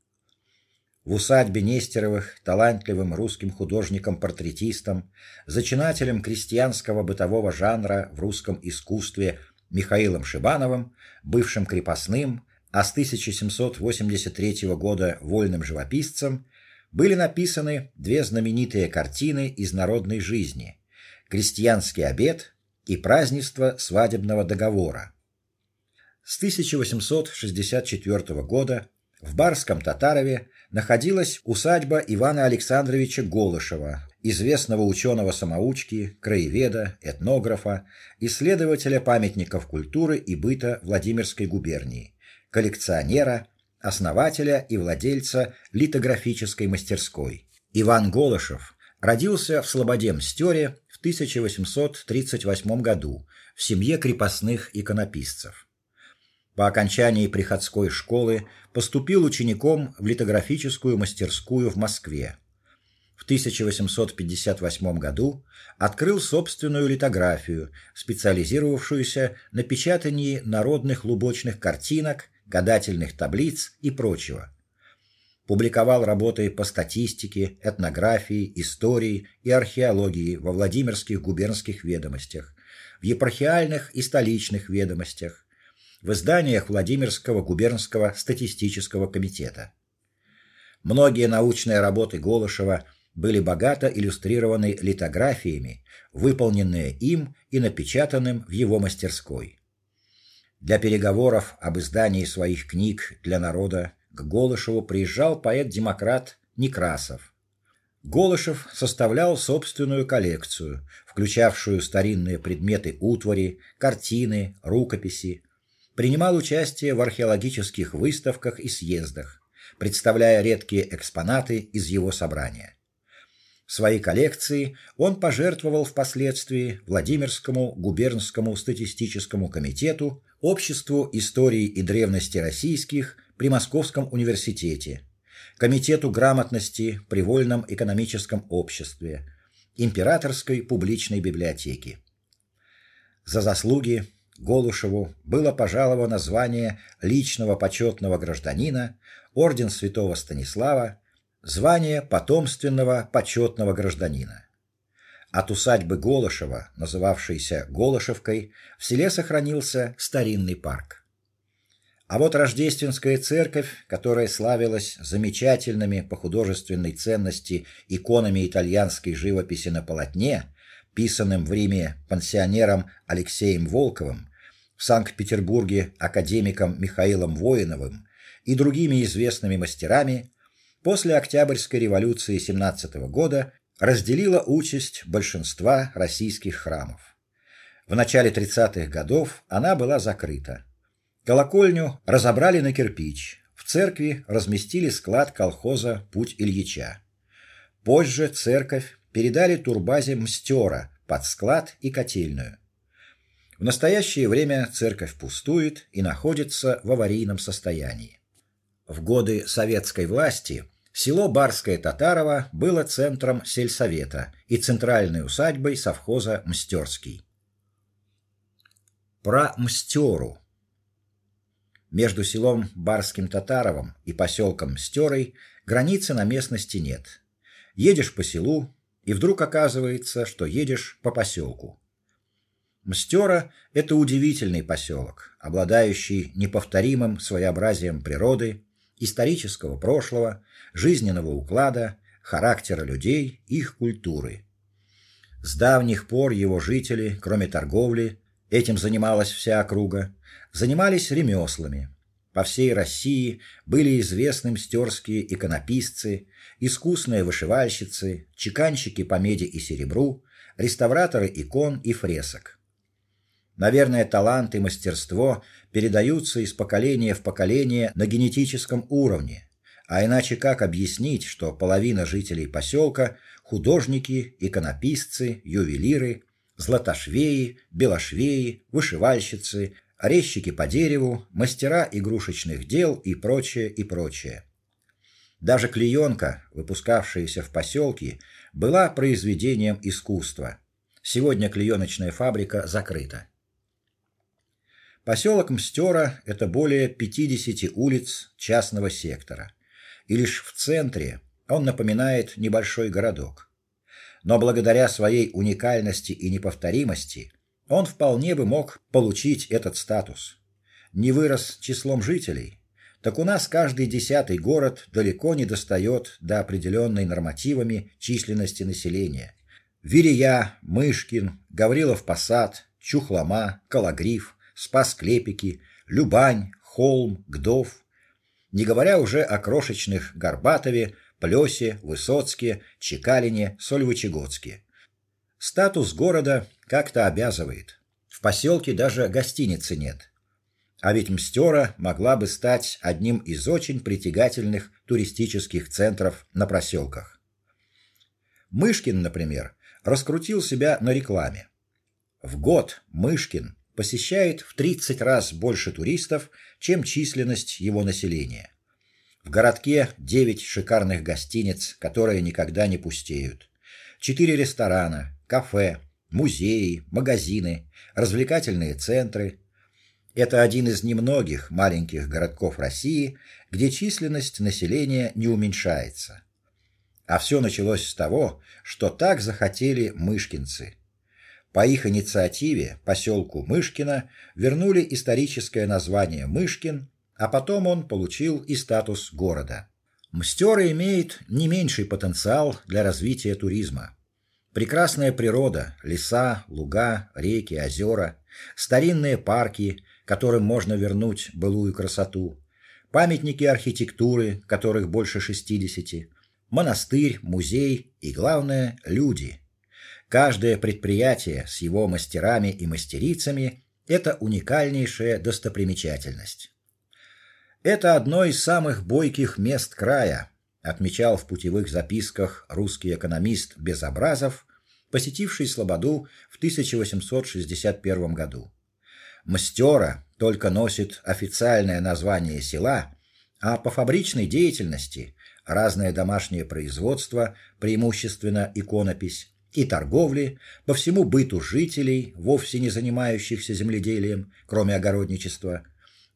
В усадьбе Нестеровых талантливым русским художником-портретистом, зачинателем крестьянского бытового жанра в русском искусстве Михаилом Шибановым, бывшим крепостным, а с 1783 года вольным живописцем, были написаны две знаменитые картины из народной жизни: Крестьянский обед и Празднество свадебного договора. С 1864 года в Барском Татарове находилась усадьба Ивана Александровича Голышева, известного ученого-самоучки, краеведа, этнографа, исследователя памятников культуры и быта Владимирской губернии, коллекционера, основателя и владельца литографической мастерской. Иван Голышев родился в Слободе-Мстёре в 1838 году в семье крепостных иконописцев. По окончании приходской школы поступил учеником в литографическую мастерскую в Москве. В 1858 году открыл собственную литографию, специализировавшуюся на печатании народных лубочных картинок, гадательных таблиц и прочего. Публиковал работы по статистике, этнографии, истории и археологии во Владимирских губернских ведомостях, в епархиальных и столичных ведомостях, в изданиях Владимирского губернского статистического комитета. Многие научные работы Голышева были богато иллюстрированы литографиями, выполненные им и напечатанным в его мастерской. Для переговоров об издании своих книг для народа к Голышеву приезжал поэт-демократ Некрасов. Голышев составлял собственную коллекцию, включавшую старинные предметы утвари, картины, рукописи, принимал участие в археологических выставках и съездах, представляя редкие экспонаты из его собрания. Свои коллекции он пожертвовал впоследствии Владимирскому губернскому статистическому комитету, Обществу истории и древности российских при Московском университете, Комитету грамотности при Вольном экономическом обществе, Императорской публичной библиотеке. За заслуги Голушеву было пожаловано звание личного почетного гражданина, орден Святого Станислава, звание потомственного почетного гражданина. От усадьбы Голышева, называвшейся Голышевкой, в селе сохранился старинный парк. А вот Рождественская церковь, которая славилась замечательными по художественной ценности иконами итальянской живописи на полотне, писанным в Риме пансионером Алексеем Волковым, в Санкт-Петербурге академиком Михаилом Воиновым и другими известными мастерами, после Октябрьской революции 17 года разделила участь большинства российских храмов. В начале 30-х годов она была закрыта. Колокольню разобрали на кирпич. В церкви разместили склад колхоза Путь Ильича. Позже церковь передали турбазе Мстера под склад и котельную. В настоящее время церковь пустует и находится в аварийном состоянии. В годы советской власти село Барское Татарово было центром сельсовета и центральной усадьбой совхоза Мстёрский. Про Мстёру. Между селом Барским Татаровым и поселком Мстёрой границы на местности нет. Едешь по селу, и вдруг оказывается, что едешь по поселку. Мстера – это удивительный поселок, обладающий неповторимым своеобразием природы, исторического прошлого, жизненного уклада, характера людей, их культуры. С давних пор его жители, кроме торговли, этим занималась вся округа, занимались ремеслами. По всей России были известны мстерские иконописцы, искусные вышивальщицы, чеканщики по меди и серебру, реставраторы икон и фресок. Наверное, талант и мастерство передаются из поколения в поколение на генетическом уровне. А иначе как объяснить, что половина жителей поселка – художники, иконописцы, ювелиры, златошвеи, белошвеи, вышивальщицы, резчики по дереву, мастера игрушечных дел и прочее, и прочее. Даже клеенка, выпускавшаяся в поселке, была произведением искусства – Сегодня клееночная фабрика закрыта. Поселок Мстера – это более 50 улиц частного сектора, и лишь в центре он напоминает небольшой городок. Но благодаря своей уникальности и неповторимости он вполне бы мог получить этот статус. Не вырос числом жителей, так у нас каждый десятый город далеко не достает до определенной нормативами численности населения. Верея, Мышкин, Гаврилов Посад, Чухлома, Калагриф, Спас-Клепики, Любань, Холм, Гдов, не говоря уже о крошечных Горбатове, Плесе, Высоцке, Чекалине, Сольвычегодске. Статус города как-то обязывает. В поселке даже гостиницы нет. А ведь Мстера могла бы стать одним из очень притягательных туристических центров на проселках. Мышкин, например, раскрутил себя на рекламе. В год Мышкин посещает в 30 раз больше туристов, чем численность его населения. В городке 9 шикарных гостиниц, которые никогда не пустеют. Четыре ресторана, кафе, музеи, магазины, развлекательные центры. Это один из немногих маленьких городков России, где численность населения не уменьшается. А все началось с того, что так захотели мышкинцы. По их инициативе поселку Мышкино вернули историческое название Мышкин, а потом он получил и статус города. Мстёра имеет не меньший потенциал для развития туризма. Прекрасная природа, леса, луга, реки, озера, старинные парки, которым можно вернуть былую красоту, памятники архитектуры, которых больше 60, монастырь, музей и главное люди. Каждое предприятие с его мастерами и мастерицами это уникальнейшая достопримечательность. Это одно из самых бойких мест края, отмечал в путевых записках русский экономист Безобразов, посетивший Слободу в 1861 году. Мстера только носит официальное название села, а по фабричной деятельности разное домашнее производство, преимущественно иконопись, и торговли, по всему быту жителей, вовсе не занимающихся земледелием, кроме огородничества.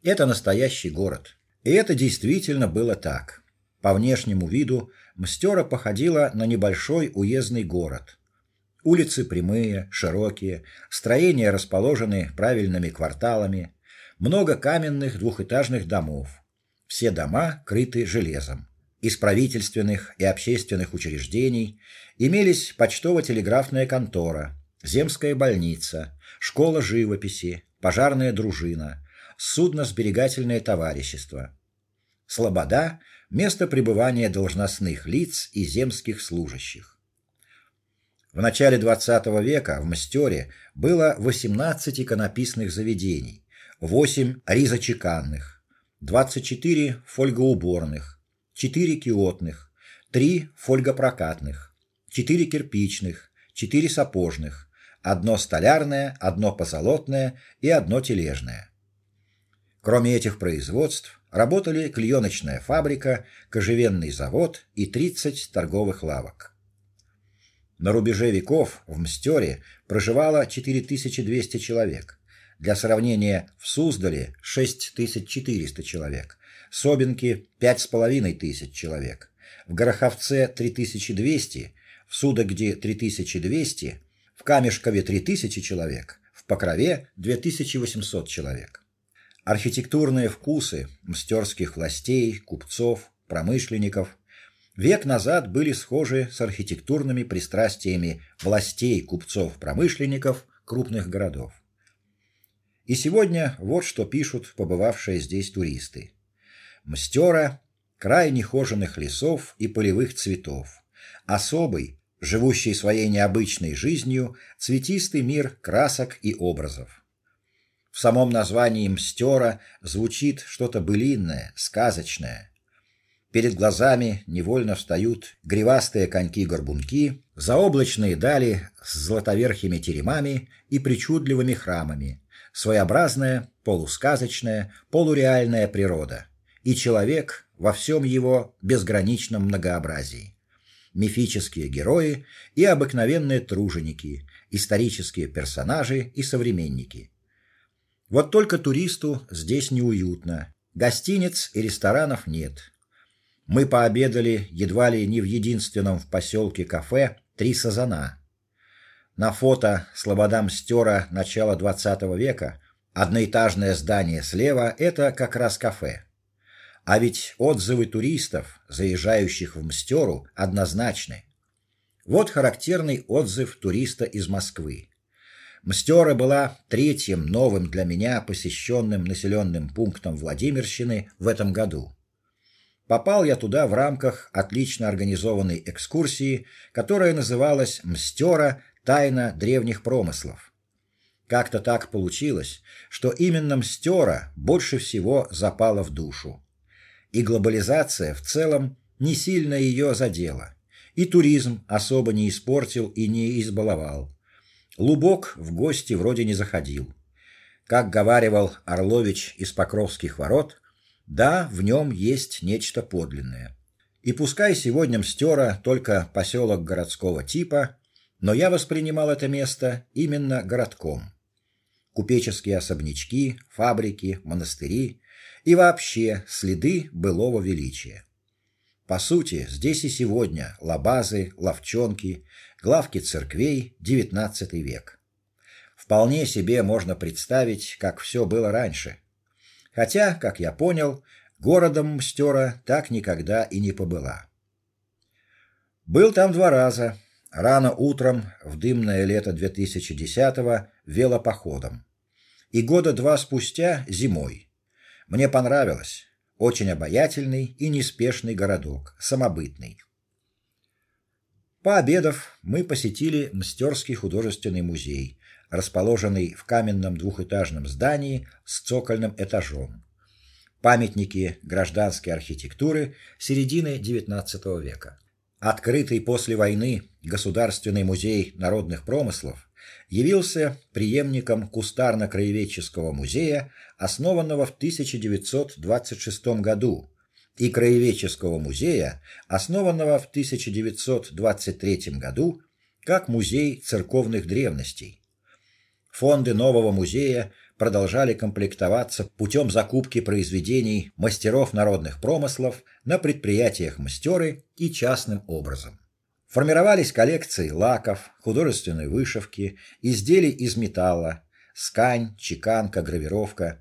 Это настоящий город. И это действительно было так. По внешнему виду Мстера походила на небольшой уездный город. Улицы прямые, широкие, строения расположены правильными кварталами, много каменных двухэтажных домов. Все дома крыты железом. Из правительственных и общественных учреждений имелись почтово-телеграфная контора, земская больница, школа живописи, пожарная дружина, судно-сберегательное товарищество. Слобода место пребывания должностных лиц и земских служащих. В начале XX века в Мстёре было 18 иконописных заведений, 8 ризочеканных, 24 фольгоуборных, четыре киотных, три фольгопрокатных, четыре кирпичных, четыре сапожных, одно столярное, одно позолотное и одно тележное. Кроме этих производств работали клееночная фабрика, кожевенный завод и 30 торговых лавок. На рубеже веков в Мстёре проживало 4200 человек. Для сравнения, в Суздале 6400 человек, Собинки пять с половиной тысяч человек, в Гороховце 3200, в Судогде 3200, в Камешкове 3000 человек, в Покрове 2800 человек. Архитектурные вкусы мстёрских властей, купцов, промышленников век назад были схожи с архитектурными пристрастиями властей, купцов, промышленников крупных городов. И сегодня вот что пишут побывавшие здесь туристы. Мстера край нехоженных лесов и полевых цветов, особый, живущий своей необычной жизнью, цветистый мир красок и образов. В самом названии Мстера звучит что-то былинное, сказочное. Перед глазами невольно встают гривастые коньки-горбунки, заоблачные дали с золотоверхими теремами и причудливыми храмами, своеобразная, полусказочная, полуреальная природа и человек во всем его безграничном многообразии. Мифические герои и обыкновенные труженики, исторические персонажи и современники. Вот только туристу здесь неуютно. Гостиниц и ресторанов нет. Мы пообедали едва ли не в единственном в поселке кафе Три сазана. На фото слобода Мстера начала XX века одноэтажное здание слева это как раз кафе. А ведь отзывы туристов, заезжающих в Мстеру, однозначны. Вот характерный отзыв туриста из Москвы. Мстера была третьим новым для меня посещенным населенным пунктом Владимирщины в этом году. Попал я туда в рамках отлично организованной экскурсии, которая называлась Мстера Тайна древних промыслов. Как-то так получилось, что именно Мстера больше всего запала в душу. И глобализация в целом не сильно ее задела, и туризм особо не испортил и не избаловал. Лубок в гости вроде не заходил. Как говаривал Орлович из Покровских ворот, да, в нем есть нечто подлинное. И пускай сегодня Мстера только поселок городского типа, но я воспринимал это место именно городком. Купеческие особнячки, фабрики, монастыри и вообще следы былого величия. По сути, здесь и сегодня лабазы, лавчонки, главки церквей XIX век. Вполне себе можно представить, как все было раньше. Хотя, как я понял, городом Мстера так никогда и не побыла. Был там два раза. Рано утром в дымное лето 2010-го велопоходом. И года два спустя зимой. Мне понравилось. Очень обаятельный и неспешный городок, самобытный. Пообедав, мы посетили Мстерский художественный музей, расположенный в каменном двухэтажном здании с цокольным этажом. Памятники гражданской архитектуры середины XIX века. Открытый после войны Государственный музей народных промыслов явился преемником кустарно-краеведческого музея, основанного в 1926 году и краеведческого музея, основанного в 1923 году как музей церковных древностей. Фонды нового музея продолжали комплектоваться путем закупки произведений мастеров народных промыслов на предприятиях мастеры и частным образом. Формировались коллекции лаков, художественной вышивки, изделий из металла, скань, чеканка, гравировка.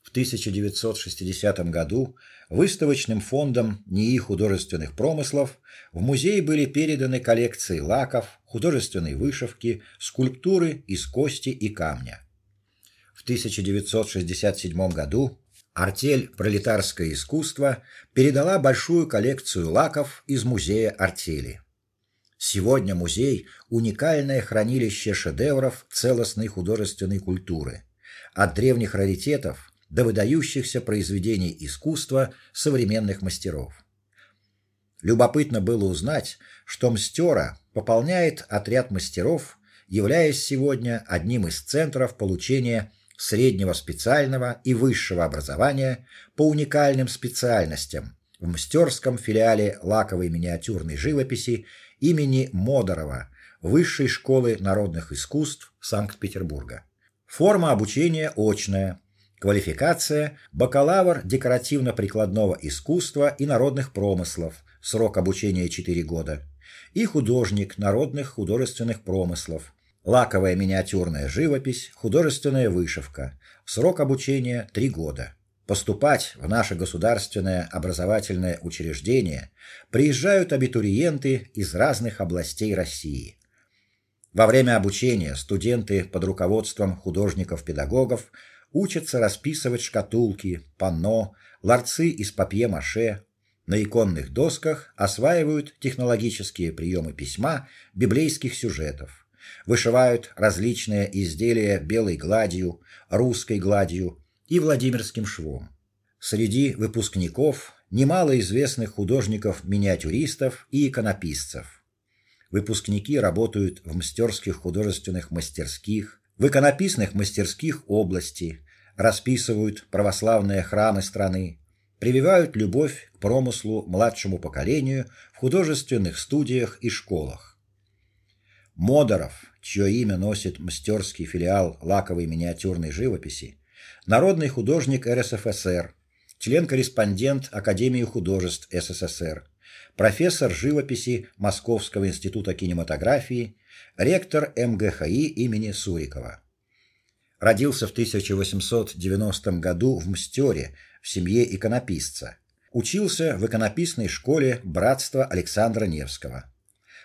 В 1960 году выставочным фондом НИИ художественных промыслов в музей были переданы коллекции лаков, художественной вышивки, скульптуры из кости и камня. В 1967 году артель Пролетарское искусство передала большую коллекцию лаков из музея артели. Сегодня музей уникальное хранилище шедевров целостной художественной культуры, от древних раритетов до выдающихся произведений искусства современных мастеров. Любопытно было узнать, что Мстера пополняет отряд мастеров, являясь сегодня одним из центров получения среднего специального и высшего образования по уникальным специальностям в мастерском филиале лаковой миниатюрной живописи имени Модорова Высшей школы народных искусств Санкт-Петербурга. Форма обучения очная, Квалификация бакалавр декоративно-прикладного искусства и народных промыслов, срок обучения 4 года, и художник народных художественных промыслов, лаковая миниатюрная живопись, художественная вышивка, срок обучения 3 года. Поступать в наше государственное образовательное учреждение приезжают абитуриенты из разных областей России. Во время обучения студенты под руководством художников-педагогов учатся расписывать шкатулки, панно, ларцы из папье-маше, на иконных досках осваивают технологические приемы письма, библейских сюжетов, вышивают различные изделия белой гладью, русской гладью и владимирским швом. Среди выпускников немало известных художников-миниатюристов и иконописцев. Выпускники работают в мастерских художественных мастерских, в иконописных мастерских области, расписывают православные храмы страны, прививают любовь к промыслу младшему поколению в художественных студиях и школах. Модоров чье имя носит мастерский филиал лаковой миниатюрной живописи, народный художник РСФСР, член-корреспондент Академии художеств СССР, профессор живописи Московского института кинематографии, ректор МГХИ имени Сурикова. Родился в 1890 году в Мстере в семье иконописца. Учился в иконописной школе Братства Александра Невского.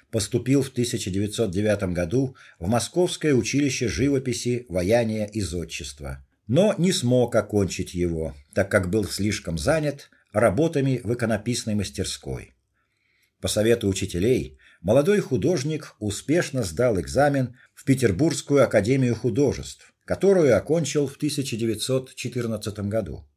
Поступил в 1909 году в Московское училище живописи, ваяния и зодчества, но не смог окончить его, так как был слишком занят работами в иконописной мастерской. По совету учителей, молодой художник успешно сдал экзамен в Петербургскую академию художеств, которую окончил в 1914 году.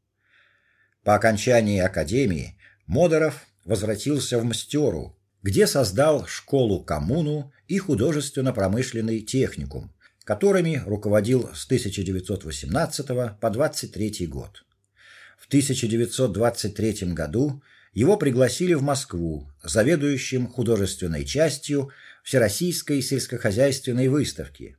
По окончании академии Модоров возвратился в Мстеру, где создал школу-коммуну и художественно-промышленный техникум, которыми руководил с 1918 по 23 год. В 1923 году его пригласили в Москву заведующим художественной частью Всероссийской сельскохозяйственной выставки.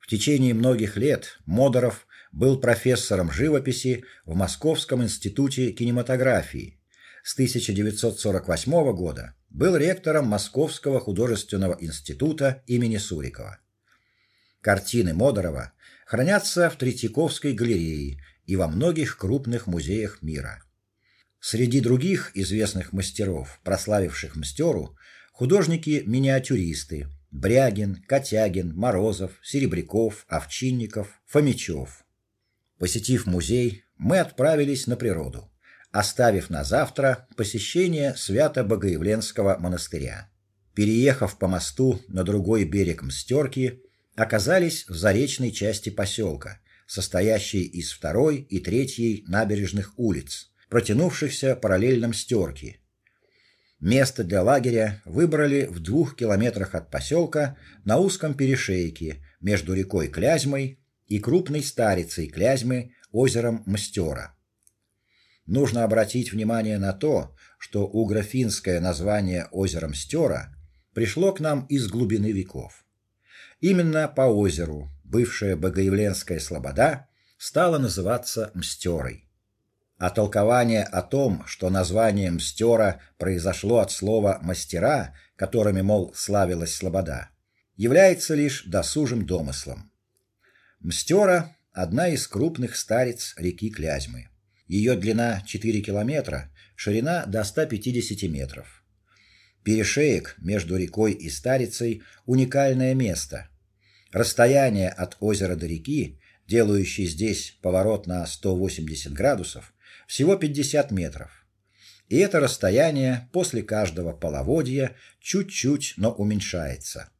В течение многих лет Модоров был профессором живописи в Московском институте кинематографии. С 1948 года был ректором Московского художественного института имени Сурикова. Картины Модорова хранятся в Третьяковской галерее и во многих крупных музеях мира. Среди других известных мастеров, прославивших Мстеру, художники-миниатюристы Брягин, Котягин, Морозов, Серебряков, Овчинников, Фомичев. Посетив музей, мы отправились на природу, оставив на завтра посещение Свято-Богоявленского монастыря. Переехав по мосту на другой берег Мстерки, оказались в заречной части поселка, состоящей из второй и третьей набережных улиц, протянувшихся параллельно Мстерке. Место для лагеря выбрали в двух километрах от поселка на узком перешейке между рекой Клязьмой и крупной старицей Клязьмы, озером Мстера. Нужно обратить внимание на то, что угрофинское название озера Мстера пришло к нам из глубины веков. Именно по озеру бывшая Богоявленская слобода стала называться Мстерой. А толкование о том, что название Мстера произошло от слова мастера, которыми мол славилась слобода, является лишь досужим домыслом. Мстера – одна из крупных стариц реки Клязьмы. Ее длина 4 километра, ширина до 150 метров. Перешеек между рекой и старицей уникальное место. Расстояние от озера до реки, делающее здесь поворот на 180 градусов, всего 50 метров. И это расстояние после каждого половодья чуть-чуть, но уменьшается.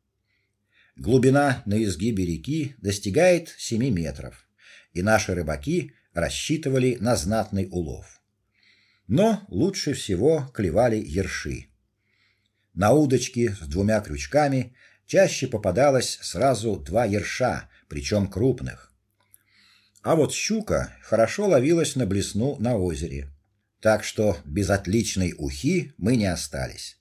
Глубина на изгибе реки достигает 7 метров, и наши рыбаки рассчитывали на знатный улов. Но лучше всего клевали ерши. На удочке с двумя крючками чаще попадалось сразу два ерша, причем крупных. А вот щука хорошо ловилась на блесну на озере. Так что без отличной ухи мы не остались.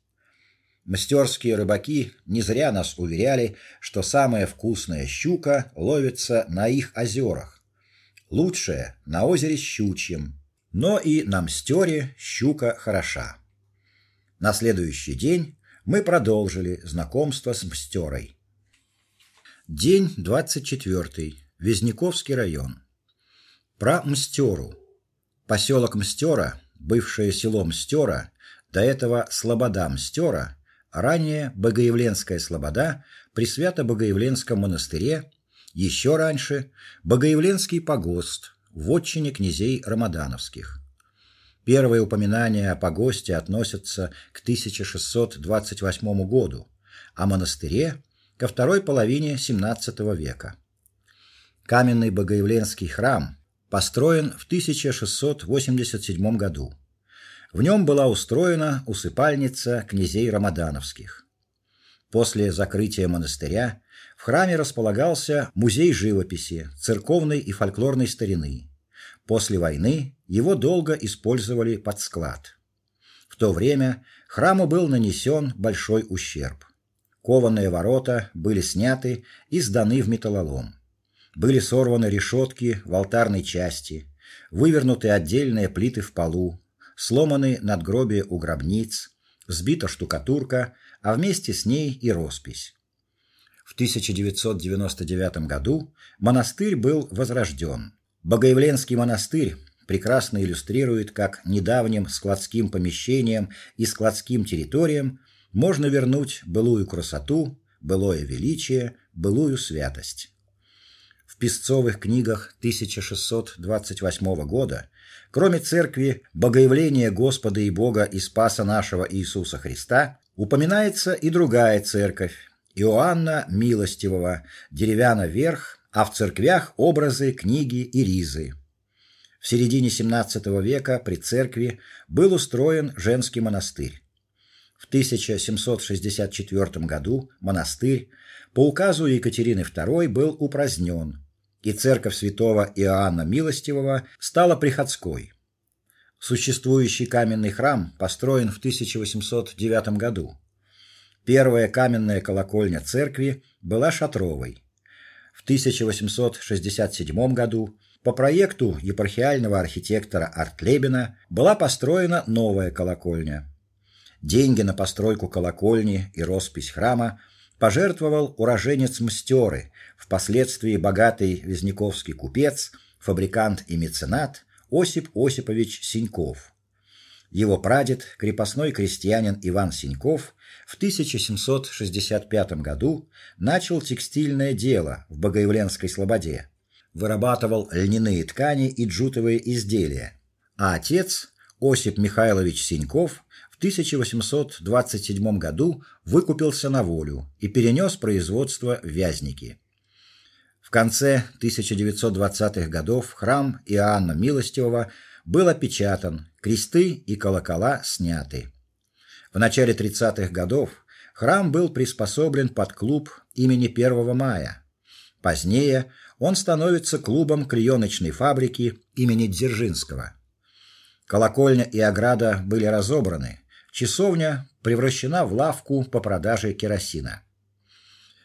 Мастерские рыбаки не зря нас уверяли, что самая вкусная щука ловится на их озерах. Лучшая на озере Щучьем. Но и на Мстере щука хороша. На следующий день мы продолжили знакомство с Мстерой. День 24. Везняковский район. Про Мстеру. Поселок Мстера, бывшее село Мстера, до этого Слобода Мстера, ранее Богоявленская слобода при Свято-Богоявленском монастыре, еще раньше Богоявленский погост в отчине князей Рамадановских. Первые упоминания о погосте относятся к 1628 году, а монастыре ко второй половине XVII века. Каменный Богоявленский храм построен в 1687 году. В нем была устроена усыпальница князей Рамадановских. После закрытия монастыря в храме располагался музей живописи, церковной и фольклорной старины. После войны его долго использовали под склад. В то время храму был нанесен большой ущерб. Кованые ворота были сняты и сданы в металлолом. Были сорваны решетки в алтарной части, вывернуты отдельные плиты в полу, сломаны надгробия у гробниц, сбита штукатурка, а вместе с ней и роспись. В 1999 году монастырь был возрожден. Богоявленский монастырь прекрасно иллюстрирует, как недавним складским помещениям и складским территориям можно вернуть былую красоту, былое величие, былую святость. В песцовых книгах 1628 года Кроме церкви Богоявления Господа и Бога и Спаса нашего Иисуса Христа, упоминается и другая церковь Иоанна Милостивого, деревянно верх, а в церквях образы, книги и ризы. В середине XVII века при церкви был устроен женский монастырь. В 1764 году монастырь по указу Екатерины II был упразднен и церковь святого Иоанна Милостивого стала приходской. Существующий каменный храм построен в 1809 году. Первая каменная колокольня церкви была шатровой. В 1867 году по проекту епархиального архитектора Артлебена была построена новая колокольня. Деньги на постройку колокольни и роспись храма пожертвовал уроженец Мстёры, впоследствии богатый визняковский купец, фабрикант и меценат Осип Осипович Синьков. Его прадед, крепостной крестьянин Иван Синьков, в 1765 году начал текстильное дело в Богоявленской слободе. Вырабатывал льняные ткани и джутовые изделия. А отец, Осип Михайлович Синьков, в 1827 году выкупился на волю и перенес производство в Вязники. В конце 1920-х годов храм Иоанна Милостивого был опечатан, кресты и колокола сняты. В начале 30-х годов храм был приспособлен под клуб имени 1 мая. Позднее он становится клубом клееночной фабрики имени Дзержинского. Колокольня и ограда были разобраны, часовня превращена в лавку по продаже керосина.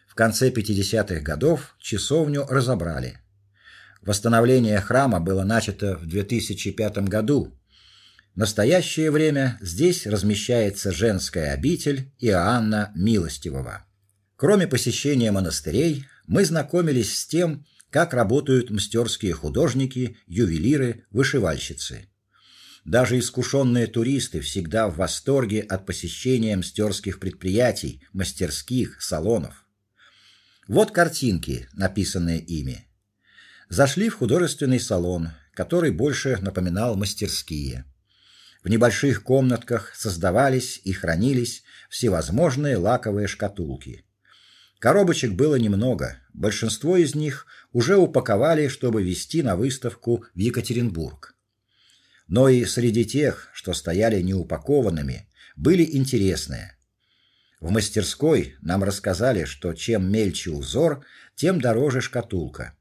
В конце 50-х годов часовню разобрали. Восстановление храма было начато в 2005 году. В настоящее время здесь размещается женская обитель Иоанна Милостивого. Кроме посещения монастырей, мы знакомились с тем, как работают мастерские художники, ювелиры, вышивальщицы. Даже искушенные туристы всегда в восторге от посещения мастерских предприятий, мастерских, салонов. Вот картинки, написанные ими. Зашли в художественный салон, который больше напоминал мастерские. В небольших комнатках создавались и хранились всевозможные лаковые шкатулки. Коробочек было немного, большинство из них уже упаковали, чтобы везти на выставку в Екатеринбург но и среди тех, что стояли неупакованными, были интересные. В мастерской нам рассказали, что чем мельче узор, тем дороже шкатулка.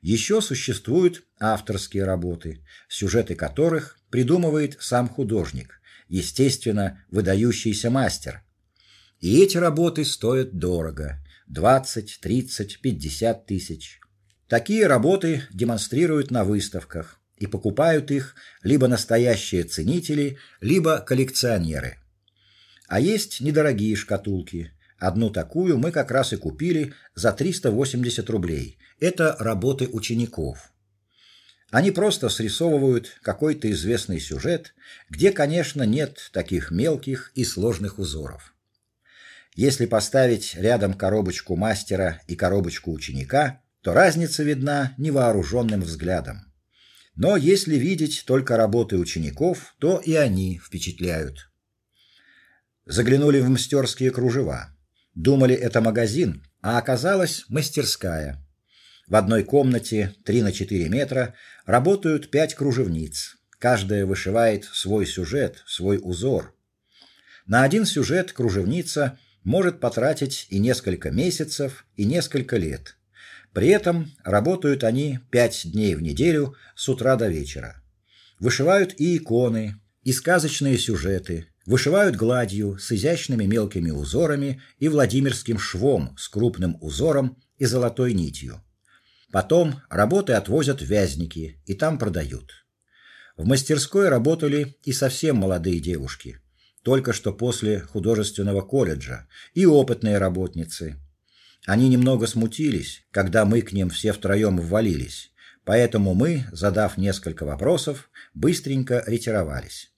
Еще существуют авторские работы, сюжеты которых придумывает сам художник, естественно, выдающийся мастер. И эти работы стоят дорого 20, 30, 50 тысяч. Такие работы демонстрируют на выставках, и покупают их либо настоящие ценители, либо коллекционеры. А есть недорогие шкатулки. Одну такую мы как раз и купили за 380 рублей. Это работы учеников. Они просто срисовывают какой-то известный сюжет, где, конечно, нет таких мелких и сложных узоров. Если поставить рядом коробочку мастера и коробочку ученика, то разница видна невооруженным взглядом. Но если видеть только работы учеников, то и они впечатляют. Заглянули в мастерские кружева. Думали, это магазин, а оказалось мастерская. В одной комнате 3 на 4 метра работают пять кружевниц. Каждая вышивает свой сюжет, свой узор. На один сюжет кружевница может потратить и несколько месяцев, и несколько лет. При этом работают они пять дней в неделю с утра до вечера. Вышивают и иконы, и сказочные сюжеты, вышивают гладью с изящными мелкими узорами и владимирским швом с крупным узором и золотой нитью. Потом работы отвозят в Вязники и там продают. В мастерской работали и совсем молодые девушки, только что после художественного колледжа, и опытные работницы. Они немного смутились, когда мы к ним все втроем ввалились. Поэтому мы, задав несколько вопросов, быстренько ретировались.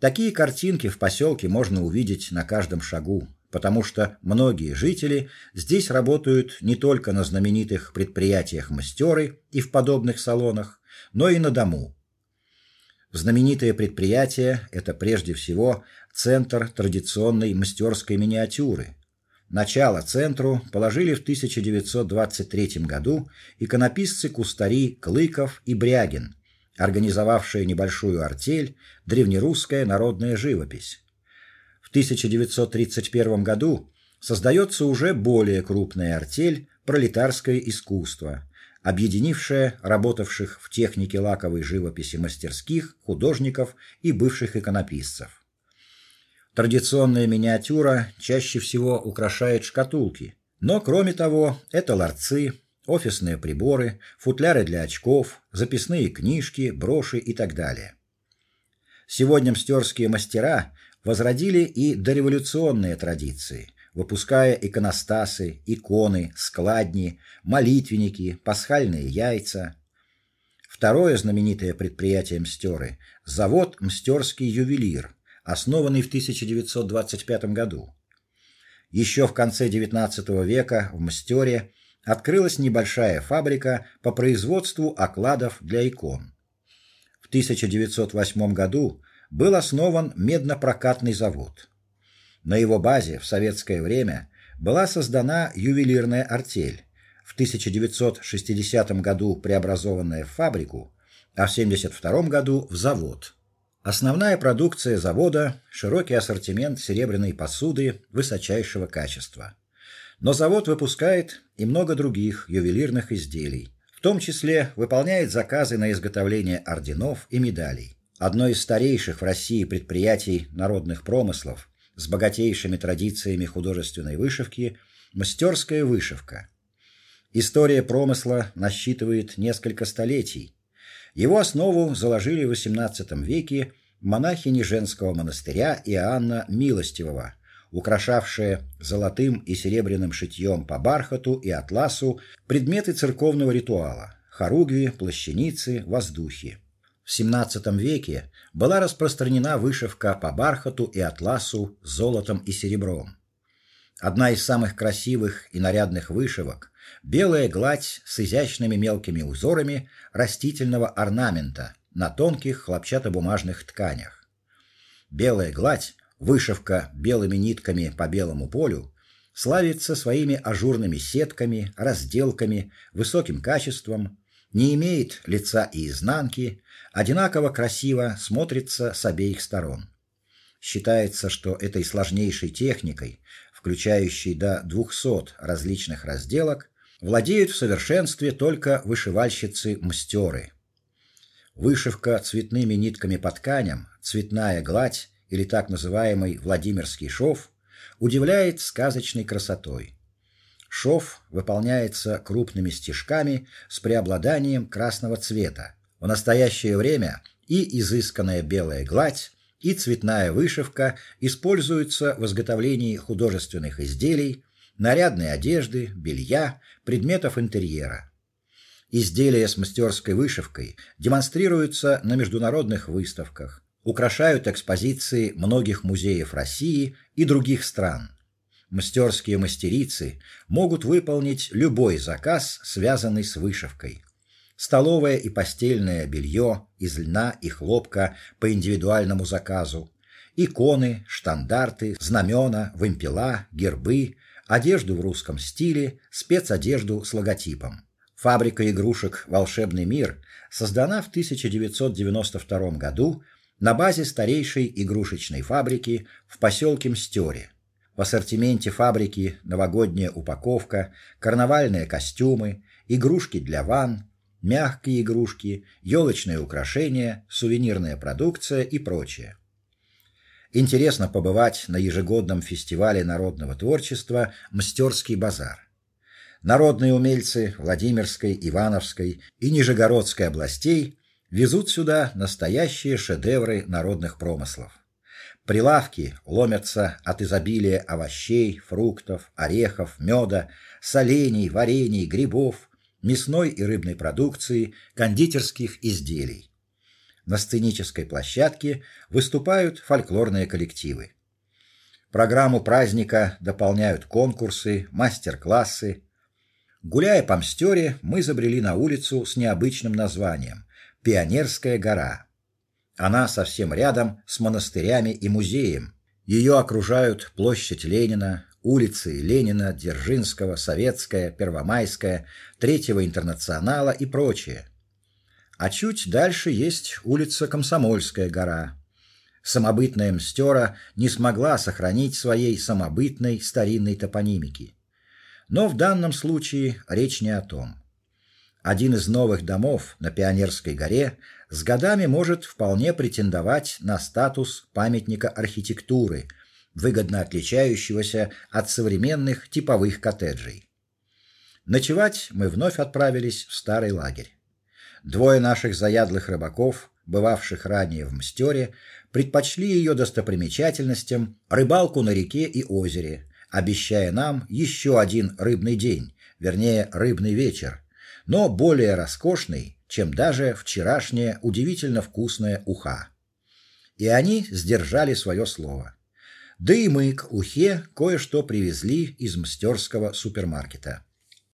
Такие картинки в поселке можно увидеть на каждом шагу, потому что многие жители здесь работают не только на знаменитых предприятиях мастеры и в подобных салонах, но и на дому. Знаменитые предприятия это прежде всего центр традиционной мастерской миниатюры. Начало центру положили в 1923 году иконописцы-кустари Клыков и Брягин, организовавшие небольшую артель Древнерусская народная живопись. В 1931 году создается уже более крупная артель Пролетарское искусство, объединившая работавших в технике лаковой живописи мастерских, художников и бывших иконописцев. Традиционная миниатюра чаще всего украшает шкатулки, но кроме того, это ларцы, офисные приборы, футляры для очков, записные книжки, броши и так далее. Сегодня мстерские мастера возродили и дореволюционные традиции, выпуская иконостасы, иконы, складни, молитвенники, пасхальные яйца. Второе знаменитое предприятие мстеры завод Мстерский ювелир, основанный в 1925 году. Еще в конце XIX века в Мстере открылась небольшая фабрика по производству окладов для икон. В 1908 году был основан медно-прокатный завод. На его базе в советское время была создана ювелирная артель, в 1960 году преобразованная в фабрику, а в 72 году в завод. Основная продукция завода широкий ассортимент серебряной посуды высочайшего качества. Но завод выпускает и много других ювелирных изделий, в том числе выполняет заказы на изготовление орденов и медалей. Одно из старейших в России предприятий народных промыслов с богатейшими традициями художественной вышивки мастерская вышивка. История промысла насчитывает несколько столетий. Его основу заложили в XVIII веке монахини женского монастыря Иоанна Милостивого украшавшие золотым и серебряным шитьем по бархату и атласу предметы церковного ритуала: хоругви, плащаницы, воздухи. В XVII веке была распространена вышивка по бархату и атласу золотом и серебром. Одна из самых красивых и нарядных вышивок белая гладь с изящными мелкими узорами растительного орнамента на тонких хлопчатобумажных тканях. Белая гладь Вышивка белыми нитками по белому полю славится своими ажурными сетками, разделками, высоким качеством, не имеет лица и изнанки, одинаково красиво смотрится с обеих сторон. Считается, что этой сложнейшей техникой, включающей до 200 различных разделок, владеют в совершенстве только вышивальщицы-мастеры. Вышивка цветными нитками по тканям, цветная гладь или так называемый Владимирский шов, удивляет сказочной красотой. Шов выполняется крупными стежками с преобладанием красного цвета. В настоящее время и изысканная белая гладь, и цветная вышивка используются в изготовлении художественных изделий, нарядной одежды, белья, предметов интерьера. Изделия с мастерской вышивкой демонстрируются на международных выставках, украшают экспозиции многих музеев России и других стран. Мастерские мастерицы могут выполнить любой заказ, связанный с вышивкой. Столовое и постельное белье из льна и хлопка по индивидуальному заказу, иконы, штандарты, знамена, вымпела, гербы, одежду в русском стиле, спецодежду с логотипом. Фабрика игрушек Волшебный мир создана в 1992 году на базе старейшей игрушечной фабрики в поселке Мстере. В ассортименте фабрики новогодняя упаковка, карнавальные костюмы, игрушки для ванн, мягкие игрушки, елочные украшения, сувенирная продукция и прочее. Интересно побывать на ежегодном фестивале народного творчества Мстёрский базар. Народные умельцы Владимирской, Ивановской и Нижегородской областей везут сюда настоящие шедевры народных промыслов. Прилавки ломятся от изобилия овощей, фруктов, орехов, меда, солений, варений, грибов, мясной и рыбной продукции, кондитерских изделий. На сценической площадке выступают фольклорные коллективы. Программу праздника дополняют конкурсы, мастер-классы. Гуляя по Мстёре, мы забрели на улицу с необычным названием Пионерская гора. Она совсем рядом с монастырями и музеем. Ее окружают площадь Ленина, улицы Ленина, Дзержинского, Советская, Первомайская, Третьего интернационала и прочее. А чуть дальше есть улица Комсомольская гора. Самобытная Мстера не смогла сохранить своей самобытной старинной топонимики. Но в данном случае речь не о том. Один из новых домов на Пионерской горе с годами может вполне претендовать на статус памятника архитектуры, выгодно отличающегося от современных типовых коттеджей. Ночевать мы вновь отправились в старый лагерь. Двое наших заядлых рыбаков, бывавших ранее в Мстёре, предпочли ее достопримечательностям рыбалку на реке и озере, обещая нам еще один рыбный день, вернее, рыбный вечер, но более роскошный, чем даже вчерашняя удивительно вкусная уха. И они сдержали свое слово. Да и мы к ухе кое-что привезли из Мстёрского супермаркета.